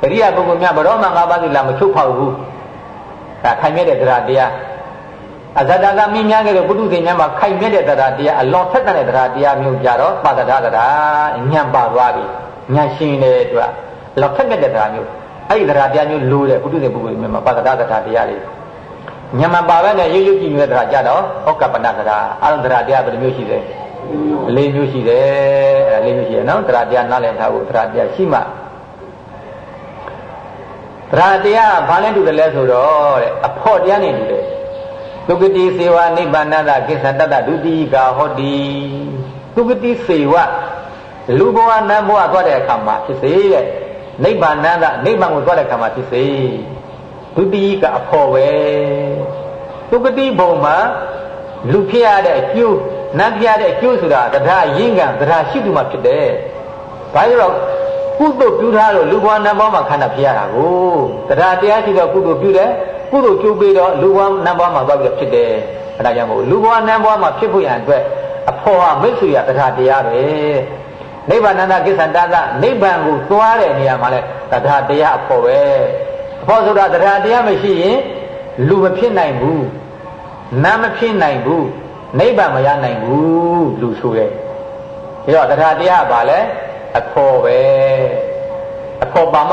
အရိယာပုဂ္ဂိုလ်များဘယ်တော့မှငါးပါးသီလမချုပ်ဖောက်ဘူးဒါခိုင်မြဲတဲ့တရားတရားအဇတကမင်းများကလေးပုထုဇဉ်များမှာခိုင်မြဲတဲ့တရားတရားအလွန်ထက်တဲ့တရားတရားမျိုးကြတော့ပါဒတာတရားညံပါသွားပြီ ညာရှင်တဲ့အတွက်လောက်ထက်မြက်တဲ့တရားမျိုးအဲ့ဒီတရားတရားမျိုးလိုတဲ့ပုထုဇဉ်ပုဂ္ဂိုလ်မျိုးမှာပါဒတာတရားတရားလေးညမပါပဲနဲ့ရုပ်ရုပ်ကြည့်နေတဲ့တရားကြတော့ဩကပဏတရားအရုံတရားတရားဘယ်လိုမျိုးရှိလဲလေးမျိုးရှိတယ်အဲ့လေးမျိုးရှိရနော်တရားတရားနားလည်ထားဖို့တရားတရားရှိမှတရားတရားဘာလဲတူတယ်လဲဆိုတော့တဲ့အဖို့တရားနေတူတယ်သုကတိစေဝနိဗ္ဗာနတကိစ္စတတဒုတိကာဟောတိသုကတိစေဝ လူဘဝနတ်ဘဝသွားတဲ့အခါမှာဖြစ်စေတဲ့နိဗ္ဗာန်ကနိဗ္ဗာန်ကိုသွားတဲ့အခါမှာဖြစ်စေဒုတိယကအဖို့ပဲသုကတိဘုံမှာလူဖြစ်ရတဲ့အကျိုးနတ်ဖြစ်ရတဲ့အကျိုးဆိုတာတရားရင်းကံတရားရှိသူမှဖြစ်တယ်။ဘာလို့ကုသိုလ်ပြုထားလို့လူဘဝနတ်ဘဝမှာခန္ဓာဖြစ်ရတာကိုတရားတရားရှိတော့ကုသိုလ်ပြုတယ်ကုသိုလ်ကျိုးပေးတော့လူဘဝနတ်ဘဝမှာသွားပြီးဖြစ်တယ်။အဲဒါကြောင့်မို့လူဘဝနတ်ဘဝမှာဖြစ်ဖို့ရန်အတွက်အဖို့ဟာမိတ်ဆွေရတရားတရားပဲ။ နိဗ္ဗာန်တကိစ္စတသနိဗ္ဗာန်ကိုသွားတဲ့နေရာမှာလဲတရားတရားအဖို့ပဲအဖို့ဆိုတာတရားတရားမရှိရင်လူမဖြစ်နိုင်ဘူးနာမဖြစ်နိုင်ဘူးနိဗ္ဗာန်မရနိုင်ဘူးလူဆိုတယ်ဒါတော့တရားတရားပါလဲအဖို့ပဲအဖို့ပါမ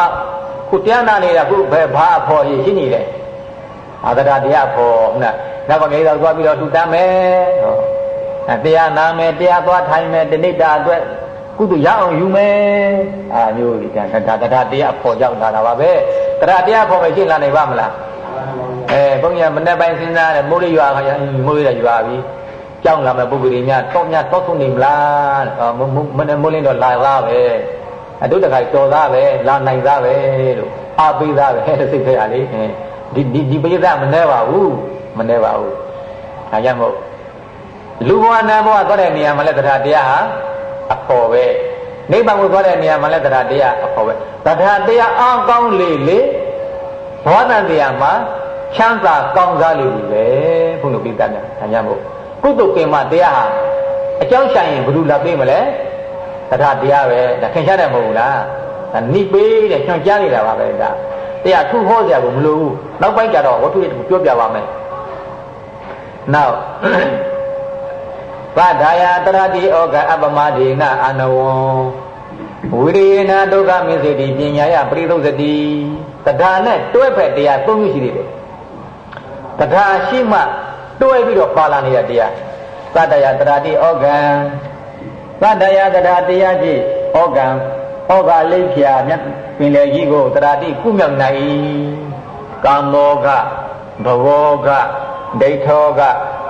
ခုတရားနာနေတာခုဘယ်ဘာအဖို့ရှိနေလဲအာတရားတရားဖို့နာနောက်ကငယ်တော့သွားပြီးတော့ထူတမ်းမယ်ဟောတရားနာမယ်တရားသွားထိုင်မယ်တဏိတာအတွက် ကုသရအောင်ယူမယ်အာမျိုးဒီကံဒါတရားတရားဖို့ရောက်လာတာပါပဲတရားတရားဖို့ပဲရှင်းလာနိုင်ပါမလားအဲဘုန်းကြီးကမနေ့ပိုင်းစဉ်းစားတယ်မိုးလေးရွာခါရမိုးလေးရွာပြီကြောင်းလာမဲ့ပုဂ္ဂိုလ်တွေများတော့များတော့ဆုံးနေမလားမနေ့မိုးလင်းတော့လာသားပဲအတုတခါတော်သားပဲလာနိုင်သားပဲလို့အားပေးသားပဲစိတ်ထဲရလေဒီဒီဒီပိဋကမနှဲပါဘူးမနှဲပါဘူးဒါကြောင့်မို့လူဘဝနာဘဝသွားတဲ့နေရာမှာလည်းတရားတရားဟာ အဖို့ပဲနိဗ္ဗာန်ကိုသွားတဲ့နေရာမှာလည်းတရားတရားအဖို့ပဲတရားတရားအောင်းကောင်းလေလေဘောဓတရားမှာချမ်းသာကောင်းစားလိမ့်မယ်ပဲဘုန်းတော်ပြတတ်တယ်ဒါကြောင့်မို့ကုသိုလ်ပင်မတရားဟာအကြောင်းဆိုင်ရင်ဘယ်လိုလာပေးမလဲတရားတရားပဲဒါခင်ရှားတယ်မဟုတ်ဘူးလားဒါနိပေးတဲ့ညွှန်ကြားနေတာပါပဲဒါတရားထုဟောစရာကိုမလိုဘူးနောက်ပိုင်းကျတော့ဝတ္ထုတွေပြောပြပါမယ်နောက် ဗဒါယတရတိဩဃအပမဒေနအာနဝံဝိရိယနာဒုက္ခမစ္စေတိပညာယပရိသုဇတိတရားနဲ့တွဲဖက်တရားသုံးခုရှိသေးတယ်တရားရှိမှတွဲပြီးတော့ပါလာနေတဲ့တရားသတ္တယတရာတိဩဃံသတ္တယတရာတရားကြည့်ဩဃံဩဃလိဖြာမြတ်ပင်လေကြီးကိုတရာတိကုမြောက်နိုင်ကာမောကဘဝောကဒိဋ္ဌောက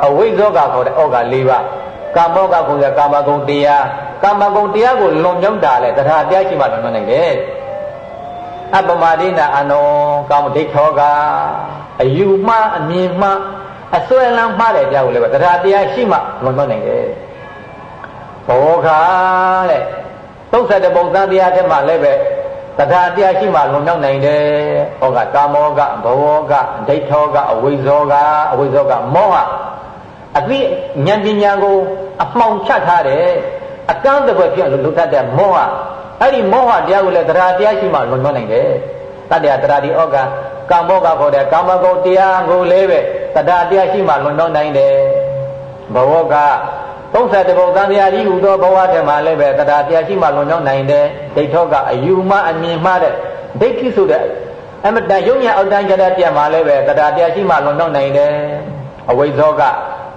အဝိဇ္ဇောကခေါ်တဲ့ဩဃ၄ပါး ကာမောကခေါ်တဲ့ကာမဂုဏ်တရားကာမဂုဏ်တရားကိုလွန်မြောက်တာလေတရားတရားရှိမှလွန်မြောက်နိုင်တယ်အပမဒိနာအနောကာမဒိဋ္ဌောကအယူမှအမြင်မှအစွဲလမ်းမှားတဲ့တရားကိုလည်းပဲတရားတရားရှိမှလွန်မြောက်နိုင်တယ်ဘောခာတဲ့31ပုံသံတရားထဲမှာလည်းပဲတရားတရားရှိမှလွန်မြောက်နိုင်တယ်ဟောကကာမောကဘဝကဒိဋ္ဌောကအဝိဇ္ဇောကအဝိဇ္ဇောကမောဟ အသိဉာဏ်ပညာကိုအမှောင်ချထားတယ်အကန့်တပွဲပြောင်းလို့လွတ်တတ်တဲ့မောဟအဲ့ဒီမောဟတရားကိုလည်းတရားတရားရှိမှလွန်မြောက်နိုင်တယ်တတ္တရာတရားဒီဩကကံဘောကခေါ်တဲ့ကာမဂုဏ်တရားကိုလည်းပဲတရားတရားရှိမှလွန်မြောက်နိုင်တယ်ဘဝက30ပုံသံတရားကြီးဟူသောဘဝထဲမှာလည်းပဲတရားတရားရှိမှလွန်မြောက်နိုင်တယ်ဒိဋ္ဌောကအယူမှအမြင်မှတဲ့ဒိဋ္ဌိဆိုတဲ့အမတန်ယုံညာအောက်တန်းကြတဲ့ပြတ်မှာလည်းပဲတရားတရားရှိမှလွန်မြောက်နိုင်တယ်အဝိဇ္ဇောက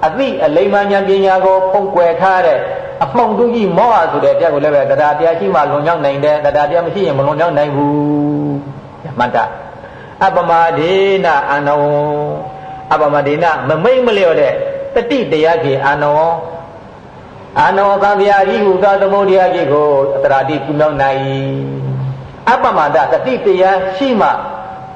အသိအလိမ္မာဉာဏ်ပညာကိုဖုံးကွယ်ထားတဲ့အမှောင်တူကြီးမောဟဆိုတဲ့တရားကိုလည်းပဲတရားတရားရှိမှလွန်မြောက်နိုင်တယ်တရားတရားမရှိရင်မလွန်မြောက်နိုင်ဘူးမှတ်တာအပမဒေနအာနဝအပမဒေနမမိတ်မလျော့တဲ့တတိတရားကြီးအာနဝအာနဝသံဃာကြီးဟူသောသမုဒ္ဒရာကြီးကိုအတရာတိကုမြောက်နိုင်အပမဒတတိတရားရှိမှ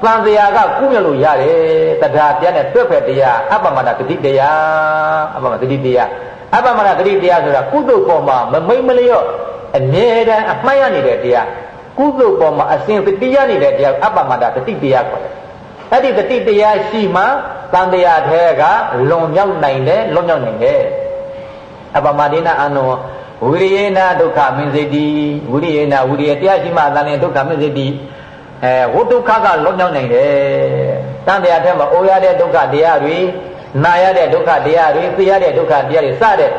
သံဃာကကုမြောက်လို့ရတယ်တရားတရားနဲ့တွက်ဖက်တရားအပမဒတတိတရားအပမတတိတရားအပမဒတတိတရားဆိုတာကုသိုလ်ပေါ်မှာမမိတ်မလျော့အမြဲတမ်းအမှတ်ရနေတဲ့တရားကုသိုလ်ပေါ်မှာအစဉ်တတိယနေတဲ့တရားအပ္ပမဒတတိတရားခေါ်တယ်။အဲ့ဒီတတိတရားရှိမှတန်တရားထဲကလွန်မြောက်နိုင်တယ်လွန်မြောက်နိုင်တယ်။အပ္ပမဒိနာအနောဝိရိယေနဒုက္ခမင်းစေတိဝိရိယေနဝိရိယတရားရှိမှတန်တဲ့ဒုက္ခမင်းစေတိ အဲဝိဒုက္ခကလွန်မြောက်နိုင်တယ်။တန်တရားထဲမှာအိုရတဲ့ဒုက္ခတရားတွေနာရတဲ့ဒုက္ခတရားတွေသိရတဲ့ဒုက္ခတရားတွေစတဲ့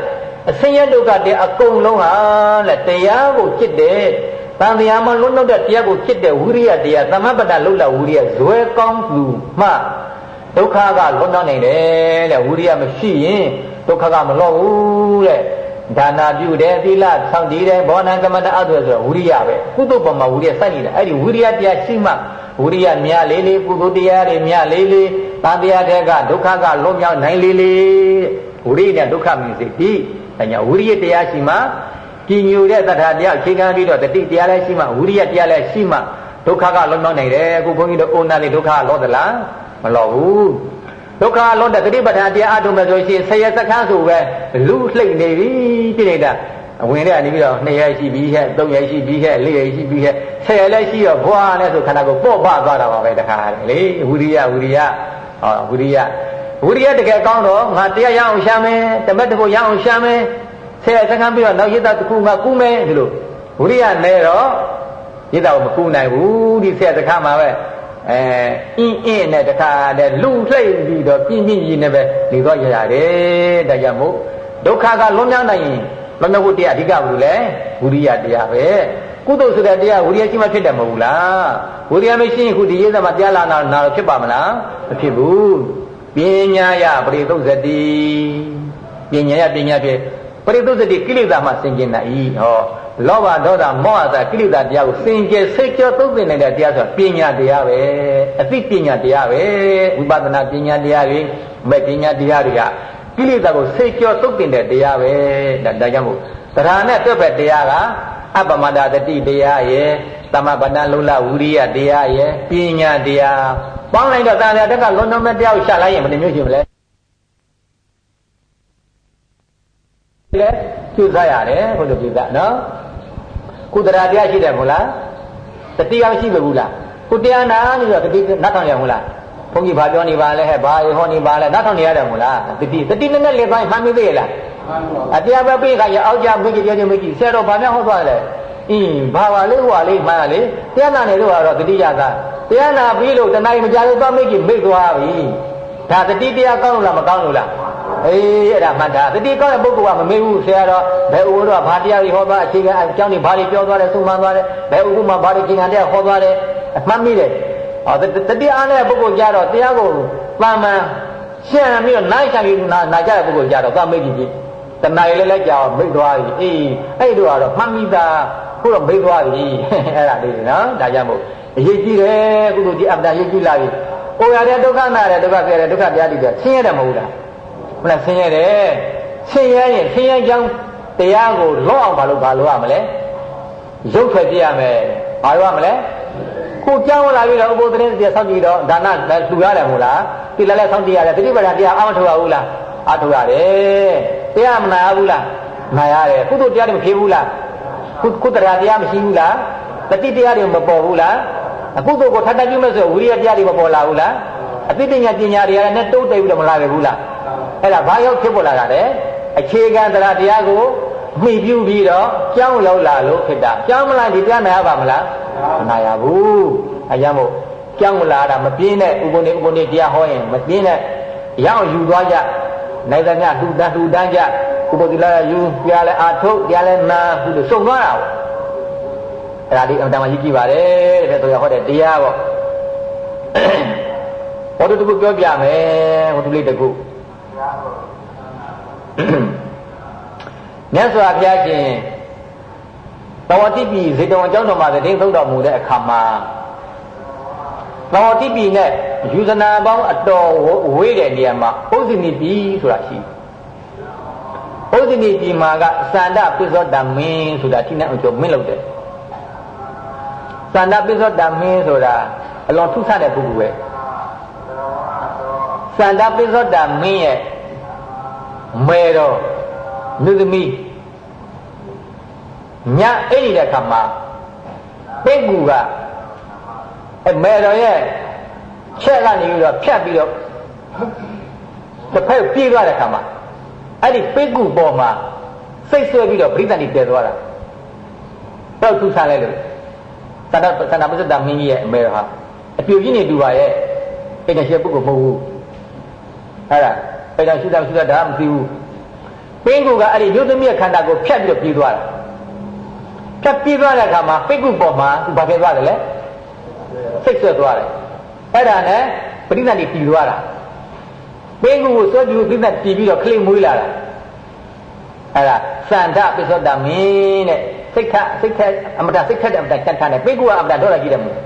အဆင်းရဲဒုက္ခတွေအကုန်လုံးဟာလက်တရားကိုจิตတဲ့တန်တရားမှာလွတ်မြောက်တဲ့တရားကိုဖြစ်တဲ့ဝိရိယတရားသမပတ္တလုလဝိရိယဇွဲကောင်းသူမှဒုက္ခကလွတ်မြောက်နိုင်တယ်တဲ့ဝိရိယမရှိရင်ဒုက္ခကမလွတ်ဘူးတဲ့ ဒါနာပြုတယ်သီလဆောက်တည်တယ်ဘောနံကမ္မတအထုဆိုဝိရိယပဲကုသိုလ်ပမာဝိရိယစိုက်နေတယ်အဲ့ဒီဝိရိယတရားရှိမှဝိရိယမြလေးလေးကုသိုလ်တရားတွေမြလေးလေးတန်တရားတွေကဒုက္ခကလွတ်မြောက်နိုင်လေးလေးဝိရိယနဲ့ဒုက္ခမြင်စိတ်ဒီအညာဝိရိယတရားရှိမှကြည်ညိုတဲ့သတ္ထာတရားအခြေခံပြီးတော့တတိတရားလည်းရှိမှဝိရိယတရားလည်းရှိမှဒုက္ခကလွန်မြောက်နိုင်တယ်အခုဘုန်းကြီးတို့အိုနာလေးဒုက္ခလောသလားမလောဘူး ဒုက္ခလွန်တဲ့တတိပဋ္ဌာန်တရားအထုံးမယ်ဆိုရှင်ဆယ်ရစခန်းဆိုပဲလူလှိမ့်နေပြီပြိနေတာအဝင်ထဲကနေပြီးတော့2ရက်ရှိပြီဟဲ့3ရက်ရှိပြီဟဲ့4ရက်ရှိပြီဟဲ့10ရက်လည်းရှိတော့ဘွားနဲ့ဆိုခန္ဓာကိုယ်ပေါ့ပသွားတာပါပဲတခါလေဝိရိယဝိရိယဟောဝိရိယဝိရိယတကယ်ကောင်းတော့ငါတရားရအောင်ရှာမယ်တမက်တဖို့ရအောင်ရှာမယ်ဆယ်စက္ကန့်ပြီးတော့နောက်ရစ်သားတစ်ခုမှကူးမယ်ဒီလိုဝိရိယနဲ့တော့ရစ်သားကိုမကူးနိုင်ဘူးဒီဆယ်စက္ကန့်မှာပဲ အဲအင်းအင်းနဲ့တခါတည်းလူလှိမ့်ပြီးတော့ပြင်းပြင်းကြီးနဲ့ပဲနေတော့ရရတယ်ဒါကြောင့်မို့ဒုက္ခကလွန်မြောက်နိုင်ရင်လွန်မြောက်ဖို့တရားအဓိကဘူးလေဝိရိယတရားပဲကုသိုလ်ဆိုတဲ့တရားဝိရိယရှိမှဖြစ်တယ်မဟုတ်ဘူးလားဝိရိယမရှိရင်ခုဒီရေးသမှာတရားလာနာနာဖြစ်ပါမလားမဖြစ်ဘူးပညာယပရိသုဇတိပညာယပညာဖြင့်ပရိသုဇတိကိလေသာမှဆင်ကျင်နိုင်၏ဟော လောဘဒေါသမောဟသာကိလေသာတရားကိုစင်ကြယ်စိတ်ကြောသုံးသင်နေတဲ့တရားဆိုတာပညာတရားပဲအသိပညာတရားပဲဝိပဿနာပညာတရားတွေမဲ့ပညာတရားတွေကကိလေသာကိုစိတ်ကြောသုံးသင်တဲ့တရားပဲဒါဒါကြောင့်မို့တရားနဲ့တွက်ပဲတရားကအပ္ပမဒတတိတရားရဲ့သမဗဏလုံလဝိရိယတရားရဲ့ပညာတရားပေါင်းလိုက်တော့တာရတက်ကလွန်တော်မဲ့တရားကိုရှာလိုက်ရင်ဘယ်နှမျိုးရှိမလဲ လေကျူစားရတယ်ဘုလိုပြတာနော်ကုသရာတရားရှိတယ်မဟုတ်လားတတိယရှိဘူးလားကုတရားနာနေတော့တတိနတ်ထောင်ရမဟုတ်လားဘုန်းကြီးဘာပြောနေပါလဲဟဲ့ဘာဟောနေပါလဲနတ်ထောင်နေရတယ်မဟုတ်လားတတိတတိနဲ့နဲ့လေပိုင်းမှန်မိသေးလားအတရားပဲပြင်ခါရအောက်ကြမကြည့်ပြောချင်းမကြည့်ဆရာတော်ဘာများဟောသွားလဲအင်းဘာပါလေးဟွာလေးမှန်လေတရားနာနေလို့ကတော့တတိယကတရားနာပြီးလို့တဏှာမကြလို့သွားမိကြည့်မိသွားပြီဒါတတိတရားကောင်းလို့လားမကောင်းလို့လား အေးအဲ့ဒါမှတ်တာတတိကောင်းတဲ့ပုဂ္ဂိုလ်ကမမေ့ဘူးဆရာတော်ဘယ်ဥတော်ဘာတရားကြီးဟောသွားအခြေခံအကြောင်းတွေဘာတွေပြောသွားတယ်သုံးမှန်သွားတယ်ဘယ်ဥပမာဘာတွေအခြေခံတရားဟောသွားတယ်အမှတ်မိတယ်ဟောတတိအားနဲ့ပုဂ္ဂိုလ်ကြတော့တရားကိုပန်မှန်ရှင်းပြီးတော့နိုင်ချပြီးနာနာကြတဲ့ပုဂ္ဂိုလ်ကြတော့သွားမိကြည့်ကြည့်တဏှာလေးလည်းကြောင်မိတ်သွားပြီအေးအဲ့တို့ကတော့မှတ်မိတာခုတော့မိတ်သွားပြီအဲ့ဒါလေးနော်ဒါကြောင့်မို့အရေးကြီးတယ်ကုသိုလ်ကြီးအပ္ပဒါရေးကြီးလာပြီ။ကိုရတဲ့ဒုက္ခနာတဲ့ဒုက္ခပြတဲ့ဒုက္ခတရားတွေဆင်းရဲတယ်မဟုတ်လား မလားဆင်းရဲတယ်ဆင်းရဲရင်ဆင်းရဲကြောင်းတရားကိုလောအောင်ဘာလို့ဘာလို့ရမလဲရုပ်ထွက်ပြရမယ်ဘာလို့ရမလဲကိုကြောင်းလာပြီးတော့ဥပုသ်တဲ့တရားဆောက်ကြည့်တော့ဒါနလှူရတယ်မို့လားဒီလည်းလည်းဆောက်ကြည့်ရတယ်တတိပဒတရားအောင်းထုတ်ရဘူးလားအထုတ်ရတယ်တရားမနာဘူးလားနာရတယ်ကုသိုလ်တရားတွေမဖြစ်ဘူးလားကုသရာတရားမရှိဘူးလားတတိတရားတွေမပေါ်ဘူးလားအကုသိုလ်ကိုထပ်ထပ်ပြုမဲ့ဆိုဝိရိယတရားတွေမပေါ်လာဘူးလားအသိပညာပညာတွေကလည်းတိုးတိတ်ပြီးတော့မလာဘူးလား အဲ့ဒါဘာရောက်ဖြစ်ပေါ်လာတာလဲအခြေခံတရားတရားကိုမှီပြုပြီးတော့ကြောင်းရောက်လာလို့ဖြစ်တာကြောင်းမလားဒီတရားနာရပါမလားမနာရဘူးအကြမ်းမို့ကြောင်းလာတာမပြင်းတဲ့ဥပ္ပနေဥပ္ပနေတရားဟောရင်မပြင်းတဲ့ရောက်ယူသွားကြနိုင်တဲ့ညလှူတန်းလှူတန်းကြဥပ္ပတိလာယူပြလဲအာထုတ်ပြလဲနာဟုလို့စုံသွားတာပေါ့အဲ့ဒါဒီအမှန်တမ်းကြီးကြည့်ပါတယ်တဲ့ဆိုရဟောတဲ့တရားပေါ့ဟောတူတခုပြောပြမယ်ဟောတူလေးတခု မြတ်စွာဘုရားရှင်သဝတိပြည်ဇေတဝန်ကျောင်းတော်မှာတည်ထုတ်တော်မူတဲ့အခါမှာသဝတိပြည်နဲ့ယူဇနာပေါင်းအတော်ဝေးတဲ့နေရာမှာပုဇိနိပြည်ဆိုတာရှိပုဇိနိပြည်မှာကစန္ဒပိသောတမင်းဆိုတာထိနဲ့အကျိုးမင်းလုပ်တယ်စန္ဒပိသောတမင်းဆိုတာအလွန်ထုဆတဲ့ပုဂ္ဂိုလ်ပဲ စန္ဒပိသောတမင်းရဲ့မဲတော်လူသမီးညအဲ့ဒီတဲ့ခါမှာပိတ်ကူကအဲမဲတော်ရဲ့ချက်ကနေပြီးတော့ဖြတ်ပြီးတော့တစ်ဖက်ပြေးသွားတဲ့ခါမှာအဲ့ဒီပိတ်ကူပေါ်မှာစိတ်ဆွဲပြီးတော့ပြိတ္တန်တည်သွားတာတော့သူစားလိုက်လို့သတ္တသတ္တပစ္စဒမင်းကြီးရဲ့အမေဟာအပြူကြီးနေတူပါရဲ့အိမ်ရှိပုဂ္ဂိုလ်မဟုတ်ဘူး အဲ့ဒါအဲ့ဒါရှိတာရှိတာဒါမှမသိဘူးပင်းကူကအဲ့ဒီယုသမီးရဲ့ခန္ဓာကိုဖြတ်ပြီးတော့ပြေးသွားတာဖြတ်ပြေးသွားတဲ့အခါမှာပိတ်ကူပေါ်မှာသူဘာဖြစ်သွားတယ်လဲစိတ်ဆွဲသွားတယ်အဲ့ဒါနဲ့ပရိသတ်တွေပြည်သွားတာပင်းကူကိုဆွဲပြီးပရိသတ်ပြည်ပြီးတော့ခလိမွေးလာတာအဲ့ဒါစန္ဒပစ္စောတမင်းတဲ့စိတ်ခစိတ်ခအမတစိတ်ခတဲ့အမတကြက်ထားတယ်ပိတ်ကူကအမတတော့လာကြည့်တယ်မို့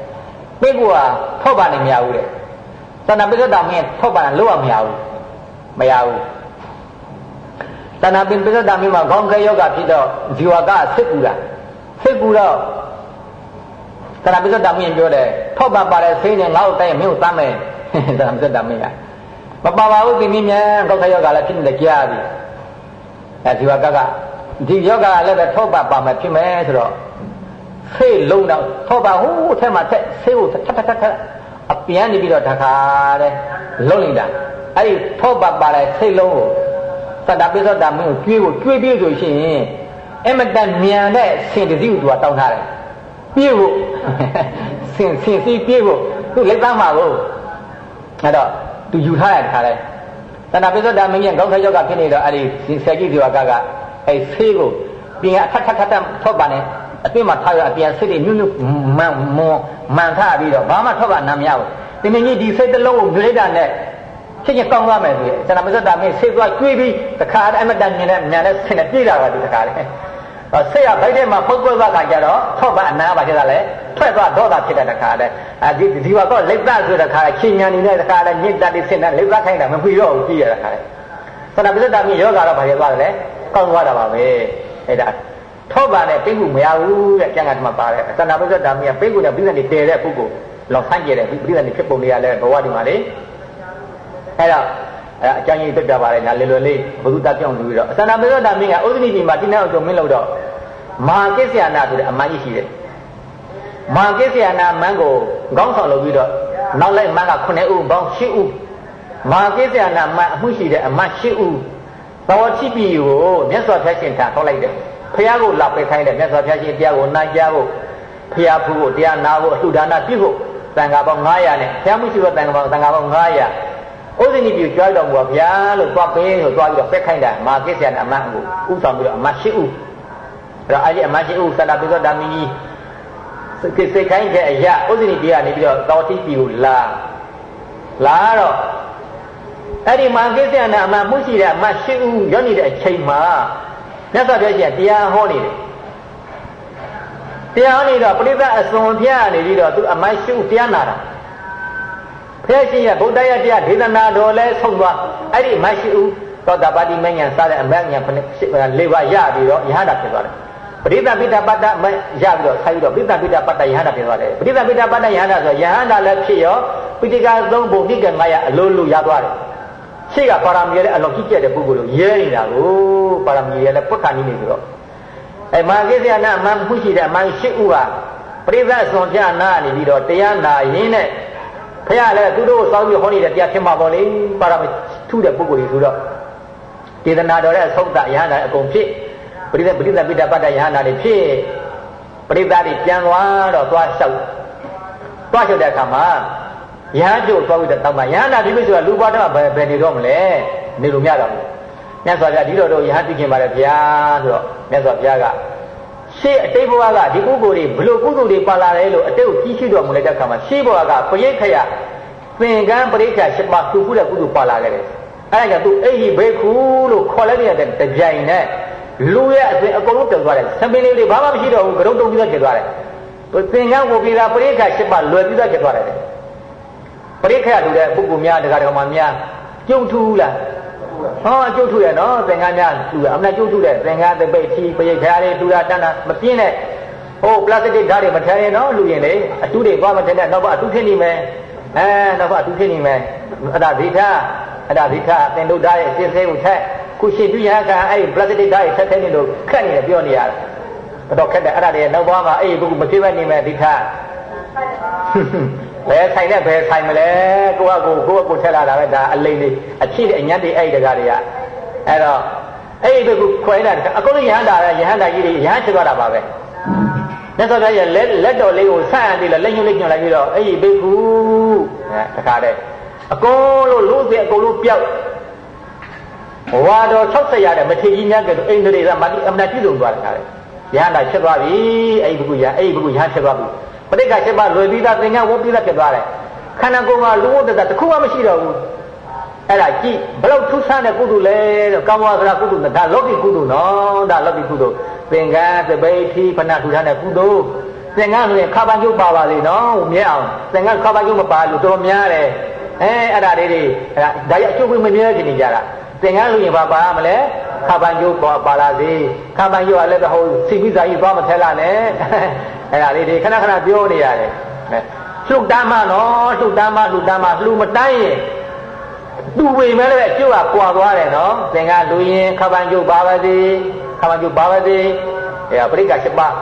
ပိတ်ကူကထောက်ပါနေမရဘူးတဲ့စန္ဒပစ္စောတမင်းထောက်ပါလို့ရမရဘူး မရဘူးတဏှာပင်ပိဿတာမိမှာခေါင်းခဲယောဂဖြစ်တော့ဇီဝကဆစ်ကူတာဆစ်ကူတော့တဏှာပိဿတာမိရင်ပြောတယ်ထောက်ပါပါတဲ့ဆေးနဲ့ငါ့ကိုတိုက်ရင်မင်းကိုသမ်းမယ်တဏှာပိဿတာမိကမပါပါဘူးဒီနည်းမြန်ခေါင်းခဲယောဂလည်းဖြစ်နေကြပြီအဲဇီဝကကဒီယောဂကလည်းပဲထောက်ပါပါမယ်ဖြစ်မယ်ဆိုတော့ဆေးလုံးတော့ထောက်ပါဟိုးထဲမှာထက်ဆေးကိုထပ်ထပ်ထပ်ထပ်အပြန်နေပြီးတော့တခါတဲ့လုံးလိုက်တာ အဲ့ဒီထောက်ပါပါတဲ့ဆေးလုံးကိုသတ္တပိသောတာမင်းကိုကျွေးဖို့ကျွေးပြဆိုရှင်အမတန်မြန်တဲ့ဆင်တစည်းကိုသူကတောင်းထားတယ်ပြေးဖို့ဆင်ဆင်စီးပြေးဖို့သူလက်သားမှာကိုအဲ့တော့သူယူထားရတခါလဲသန္တာပိဿတာမင်းရဲ့ခေါင်းထဲရောက်ကဖြစ်နေတော့အဲ့ဒီဆယ်ကြီးဒီဝကကအဲ့ဆေးကိုပြင်အခက်ခက်ခက်ထောက်ပါနဲ့အပြင်မှာထားရအပြင်စိတ်တွေညွတ်ညွတ်မှန်မောမှန်ထပြီးတော့ဘာမှထောက်ကနာမရဘူးဒီမင်းကြီးဒီစိတ်တစ်လုံးကိုမြွေလိုက်တာနဲ့ ဖြစ်ချင်းကောင်းသွားမယ်ဆိုရင်သန္တာပိဿတာမင်းဆေးသွားကျွေးပြီးတခါအမတန်မြင်တဲ့မြန်တဲ့ဆင်နဲ့ပြေးလာပါဒီတခါလေဆေးရဘိုက်ထဲမှာပုတ်ပုတ်သွားကြတော့ထောက်ပါအနာပါဖြစ်တာလေထွက်သွားဒေါသဖြစ်တဲ့တခါလေအဲဒီဒီဝကောလက်သက်ဆိုတဲ့ခါချင်းညာနေတဲ့တခါလေညစ်တတ်တဲ့ဆင်နဲ့လက်သက်ခိုင်းတာမပြီးတော့ဘူးကြည့်ရတဲ့ခါလေသန္တာပိဿတာမင်းယောဂါတော့ဘာဖြစ်သွားတယ်လဲကောင်းသွားတာပါပဲအဲ့ဒါထောပါနဲ့ပိတ်မှုမရဘူးတဲ့ကျန်ကတမှာပါတယ်သန္တာပိဿတာမင်းကပိတ်မှုနဲ့ပြိဿနေတည်တဲ့ပုဂ္ဂိုလ်လောက်ဆိုင်ကြတဲ့ပြိဿနေဖြစ်ပုံတွေရလဲဘဝဒီမှာလေ အဲ့တော့အဲအကျဉ်းကြီးတက်ပြပါတယ်ညာလေလွယ်လေးဘုသူတပြောင်းလို့ပြီးတော့အသနာပိဿတာမင်းကဥဒ္ဒနိပြည်မှာတိနေအောင်ကြုံမင်းလို့တော့မဟာကိစ္စယနာဆိုတဲ့အမှန်ကြီးရှိတယ်မဟာကိစ္စယနာမန်းကိုခေါင်းဆောင်လုပ်ပြီးတော့နောက်လိုက်မန်းက9ဦးပေါင်း10ဦးမဟာကိစ္စယနာမန်းအမှုရှိတဲ့အမှန်10ဦးသဝတိပြည်ကိုမြတ်စွာဘုရားရှင်ထထောက်လိုက်တယ်ဖះကိုလာပိတ်ခိုင်းတယ်မြတ်စွာဘုရားရှင်တရားကိုနိုင်ကြဖို့ဖះဖူးဖို့တရားနာဖို့အလှဒါနပြုဖို့တန်ခါပေါင်း900နဲ့ဘုရားမှုရှိသောတန်ခါပေါင်းတန်ခါပေါင်း900 ဥဒိနိပြုကြွားတော်မူပါဗျာလို့သွားပေးလို့သွားပြီးတော့ဖက်ခိုင်းတာမာကိစ္စယနာအမတ်ကိုဥဆောင်ပြီးတော့အမတ်ရှိဥအဲ့တော့အဲ့ဒီအမတ်ရှိဥဆန္ဒပိသောဓမ္မကြီးကိစ္စခိုင်းတဲ့အရာဥဒိနိပြုကနေပြီးတော့တောတိပြည်ကိုလာလာတော့အဲ့ဒီမာကိစ္စယနာအမတ်မှုရှိတဲ့အမတ်ရှိဥရောက်နေတဲ့အချိန်မှာမြတ်စွာဘုရားရှင်တရားဟောနေတယ်တရားဟောနေတော့ပရိသတ်အစွန်ဖျားနေပြီးတော့သူအမိုက်ရှုတရားနာတာ ဘုရားရှင်ရဲ့ဗုဒ္ဓရဲ့တရားဒေသနာတော်လဲဆုံးသွားအဲ့ဒီအမိုက်ရှုသောတာပတိမဉ္ဇဉ်စတဲ့အမဉ္ဇဉ်၄ပါးရပြီးတော့ယဟန္တာဖြစ်သွားတယ်ပရိသပိတပတ္တမရပြီးတော့ဆိုင်ပြီးတော့ပရိသပိတပတ္တယဟန္တာဖြစ်သွားတယ်ပရိသပိတပတ္တယဟန္တာဆိုယဟန္တာလည်းဖြစ်ရောပိဋကသုံးပုံတိက900အလိုလိုရသွားတယ်ရှေ့ကပါရမီရဲ့အလောကြီးကျက်တဲ့ပုဂ္ဂိုလ်ကိုရဲနေတာကိုပါရမီရဲ့လည်းပုခ္ခဏီနေဆိုတော့အဲမာကိစ္စယနာမန်မှုရှိတဲ့အမိုင်းရှိဥဟာပရိသတ်ဆွန်ပြနာနေပြီးတော့တရားနာရင်းနဲ့ ဖះလည်းသူတို့စောင်းပြီးဟောနေတဲ့တရားဖြစ်မှာပေါ့လေပါရမီထုတဲ့ပုဂ္ဂိုလ်တွေဆိုတော့ဒေသနာတော်ရဲ့သုတ်တယဟနာအကုန်ဖြစ်ပရိသတ်ပရိသတ်ပိဋကပတ္တယဟနာတွေဖြစ်ပရိသတ်တွေပြန်သွားတော့သွားလျှောက်သွားလျှောက်တဲ့အခါမှာရဟန်းတို့သွားပြီးတော့တောင်းပါရဟန္တာဒီလိုဆိုတာလူဘွားတော့ဘယ်ဘယ်နေတော့မလဲနေလို့မရတော့ဘူးမြတ်စွာဘုရားဒီလိုတော့ရဟန်းသိခင်ပါတယ်ဗျာဆိုတော့မြတ်စွာဘုရားက ရှေ့အတိတ်ဘဝကဒီကုသိုလ်တွေဘလို့ကုသိုလ်တွေပါလာတယ်လို့အတိတ်ကိုကြီးရှိတော်မူလိုက်တဲ့အခါမှာရှေ့ဘဝကပရိခယသင်္ကန်းပရိခယရှစ်ပါးသူခုတဲ့ကုသိုလ်ပါလာခဲ့တယ်အဲ့ဒါကြောင့်သူအိဟိဘေခုလို့ခေါ်လိုက်ရတဲ့တကြိုင်နဲ့လူရဲ့အစဉ်အကုန်လုံးပြုတ်သွားတယ်ဆံပင်လေးတွေဘာမှမရှိတော့ဘူးကရုံတုံပြီးတော့ဖြစ်သွားတယ်သင်္ကန်းကိုပြီးတာပရိခယရှစ်ပါးလွယ်ပြီးတော့ဖြစ်သွားတယ်ပရိခယတူတဲ့ပုဂ္ဂိုလ်များတရားတော်မှာများကျုံထူးလား ဟောကျုပ်ထုရနော်သင်္ကန်းများလူအမနာကျုပ်ထုတဲ့သင်္ကန်းသပိတ်ထီပရိခါတွေလူတာတန်းတာမပြင်းတဲ့ဟိုပလတ်စတစ်ဓာတ်တွေမထည့်ရင်နော်လူရင်လေအတူတွေသွားမထည့်နဲ့နောက်ဘအတူဖြစ်နေမယ်အဲနောက်ဘအတူဖြစ်နေမယ်အဲ့ဒါဇိထအဲ့ဒါဇိထသင်တို့ဓာတ်ရဲ့အစစ်သေးကိုထက်ခုရှိပြရကအဲ့ပလတ်စတစ်ဓာတ်ရဲ့ထက်ထည့်နေလို့ခက်နေတယ်ပြောနေရတယ်တော့ခက်တယ်အဲ့ဒါတွေနောက်ဘမှာအဲ့ဒီဘုကမဖြစ်ပဲနေမယ်ဇိထ ဘယ်ဆိုင်နဲ့ဘယ်ဆိုင်မလဲကိုကကိုကိုကကိုထက်လာတာပဲဒါအလိမ့်လေးအချစ်အညံ့တွေအဲ့ဒီတကားတွေကအဲ့တော့အဲ့ဒီဘက်ကိုခွဲတာအကုန်လုံးရဟန္တာရဟန္တာကြီးတွေရဟန်းဖြစ်သွားတာပါပဲမြတ်စွာဘုရားရဲ့လက်လက်တော်လေးကိုဆန့်ရသေးလားလက်ညှိုးလေးညှို့လိုက်ပြီးတော့အဲ့ဒီဘိက္ခုအဲတခါတည်းအကုန်လုံးလို့စေအကုန်လုံးပြောက်ဝါတော်60ရတဲ့မထေကြီးများကဲ့သို့အိန္ဒြေကမတိအမနာပြည့်စုံသွားတယ်ခါတယ်ရဟန္တာဖြစ်သွားပြီအဲ့ဒီဘုရားအဲ့ဒီဘုရားဖြစ်သွားပြီ ပဋိက္ခချက်ပါလွယ်ပြီးသားသင်္ကန်းဝတ်ပြီးသားဖြစ်သွားတယ်ခန္ဓာကိုယ်မှာလူဝတ္တတတစ်ခုမှမရှိတော့ဘူးအဲ့ဒါကြည့်ဘလောက်ထူးဆန်းတဲ့ကုသိုလ်လဲတော့ကာမဝါစရာကုသိုလ်ဒါလောကီကုသိုလ်နော်ဒါလောကီကုသိုလ်သင်္ကန်းသပိဋ္ဌိဖဏထူထားတဲ့ကုသိုလ်သင်္ကန်းဆိုရင်ခါပန်ကျုပ်ပါပါလေနော်မြဲအောင်သင်္ကန်းခါပန်ကျုပ်မပါလို့တော်များတယ်အဲအဲ့ဒါလေးတွေအဲ့ဒါဒါရအကျုပ်ဝင်မမြဲနေကြတာသင်္ကန်းလူရင်ဘာပါမလဲခါပန်ကျုပ်ပါလာစေခါပန်ကျုပ်ကလည်းဟိုစိတ်ပြီးစားကြီးသွားမထဲလာနဲ့ အဲ့ဒါလေးတွေခဏခဏပြောနေရတယ်လှုပ်တမ်းမနော်လှုပ်တမ်းမလှုပ်တမ်းမလှူမတိုင်းရင်သူ့ဝေမဲ့လည်းကျုပ်ကကွာသွားတယ်နော်သင်္ကလူရင်ခပန်ကျုပ်ပါပါစေခပန်ကျုပ်ပါပါစေအဲပရိက္ခ7ပါး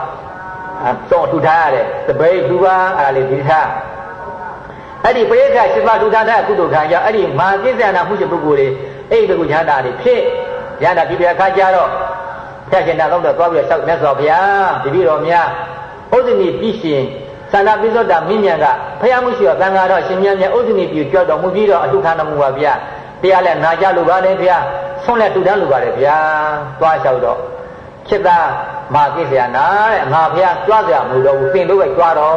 အစောထူထားရတယ်တပိတ်လူပါအဲ့ဒါလေးဒီထားအဲ့ဒီပရိက္ခ7ပါးထူထားတဲ့ကုသိုလ်ခံကြောင့်အဲ့ဒီမာကိစ္ဆနာမှုရှိပုဂ္ဂိုလ်တွေအဲ့ဒီပုဂ္ဂိုလ်ဉာဏ်တာတွေဖြစ်ဉာဏ်တာဒီပြအခါကျတော့ဖျက်ရှင်တာတော့သွားပြီးတော့လျှောက်မြတ်စွာဘုရားတပည့်တော်များ ဥဒ္ဒနီပြည်ရှင်သန္တာပိစ္ဆောတာမိမြန်ကဖယားမှုရှိတော်သံဃာတော်ရှင်မြတ်မြတ်ဥဒ္ဒနီပြုကြွတော်မူပြီးတော့အထုခံတော်မူပါဗျာတရားလည်းနာကြလိုပါလေဗျာဆုံးလည်းတူတန်းလိုပါလေဗျာသွားလျှောက်တော့จิตသားမာကိစ္စယနာတဲ့ငါဖယားကြွားကြမှုတော့ဘူးသင်တို့ပဲကြွားတော့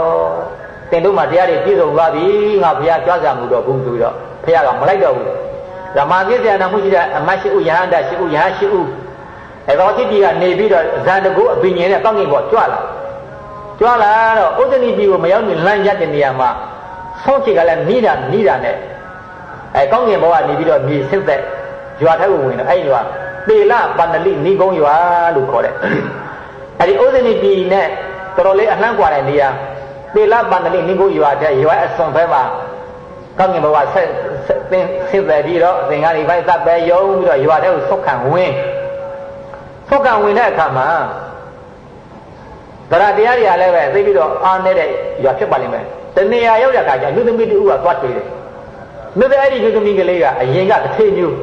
သင်တို့မှတရားတွေပြည့်စုံသွားပြီငါဖယားကြွားကြမှုတော့ဘူးဆိုတော့ဖယားကမလိုက်တော့ဘူးဓမ္မကိစ္စယနာမှုရှိတဲ့အမရှိဥယဟန္တာရှိဥယဟရှိဥအဲတော့တိတိကနေပြီးတော့ဇန်တကူအပင်ငယ်နဲ့တောင်းငင်ပေါ်ကြွလာ ကြွလာတော့ဥဒ္ဒနိပြည်ကိုမရောက်ရင်လမ်းရတဲ့နေရာမှာဆုံးချေကလည်းမိတာမိတာနဲ့အဲကောင်းကင်ဘဝနေပြီးတော့မြေဆုပ်တဲ့ရွာထက်ကိုဝင်တော့အဲ့ရွာပေလပန္နလိနိဂုံးရွာလို့ခေါ်တယ်အဲ့ဒီဥဒ္ဒနိပြည်နဲ့တော်တော်လေးအနှံ့ကွာတဲ့နေရာပေလပန္နလိနိဂုံးရွာတဲ့ရွာအစွန်ဘက်မှာကောင်းကင်ဘဝဆက်သင်ဆက်သက်ပြီးတော့သင်္ကာရီဘိုက်သပ်ပဲယုံပြီးတော့ရွာတဲ့ကိုဆုတ်ခံဝင်ဆုတ်ခံဝင်တဲ့အခါမှာ တရားတရားတွေကလည်းပဲသိပြီးတော့အားနေတဲ့ရွာဖြစ်ပါလိမ့်မယ်တဏှာရောက်တဲ့အခါကျလူသမီးတူကသွားတွေ့တယ်မြတ်အဲ့ဒီလူသမီးကလေးကအရင်ကတစ်ထေမျိုး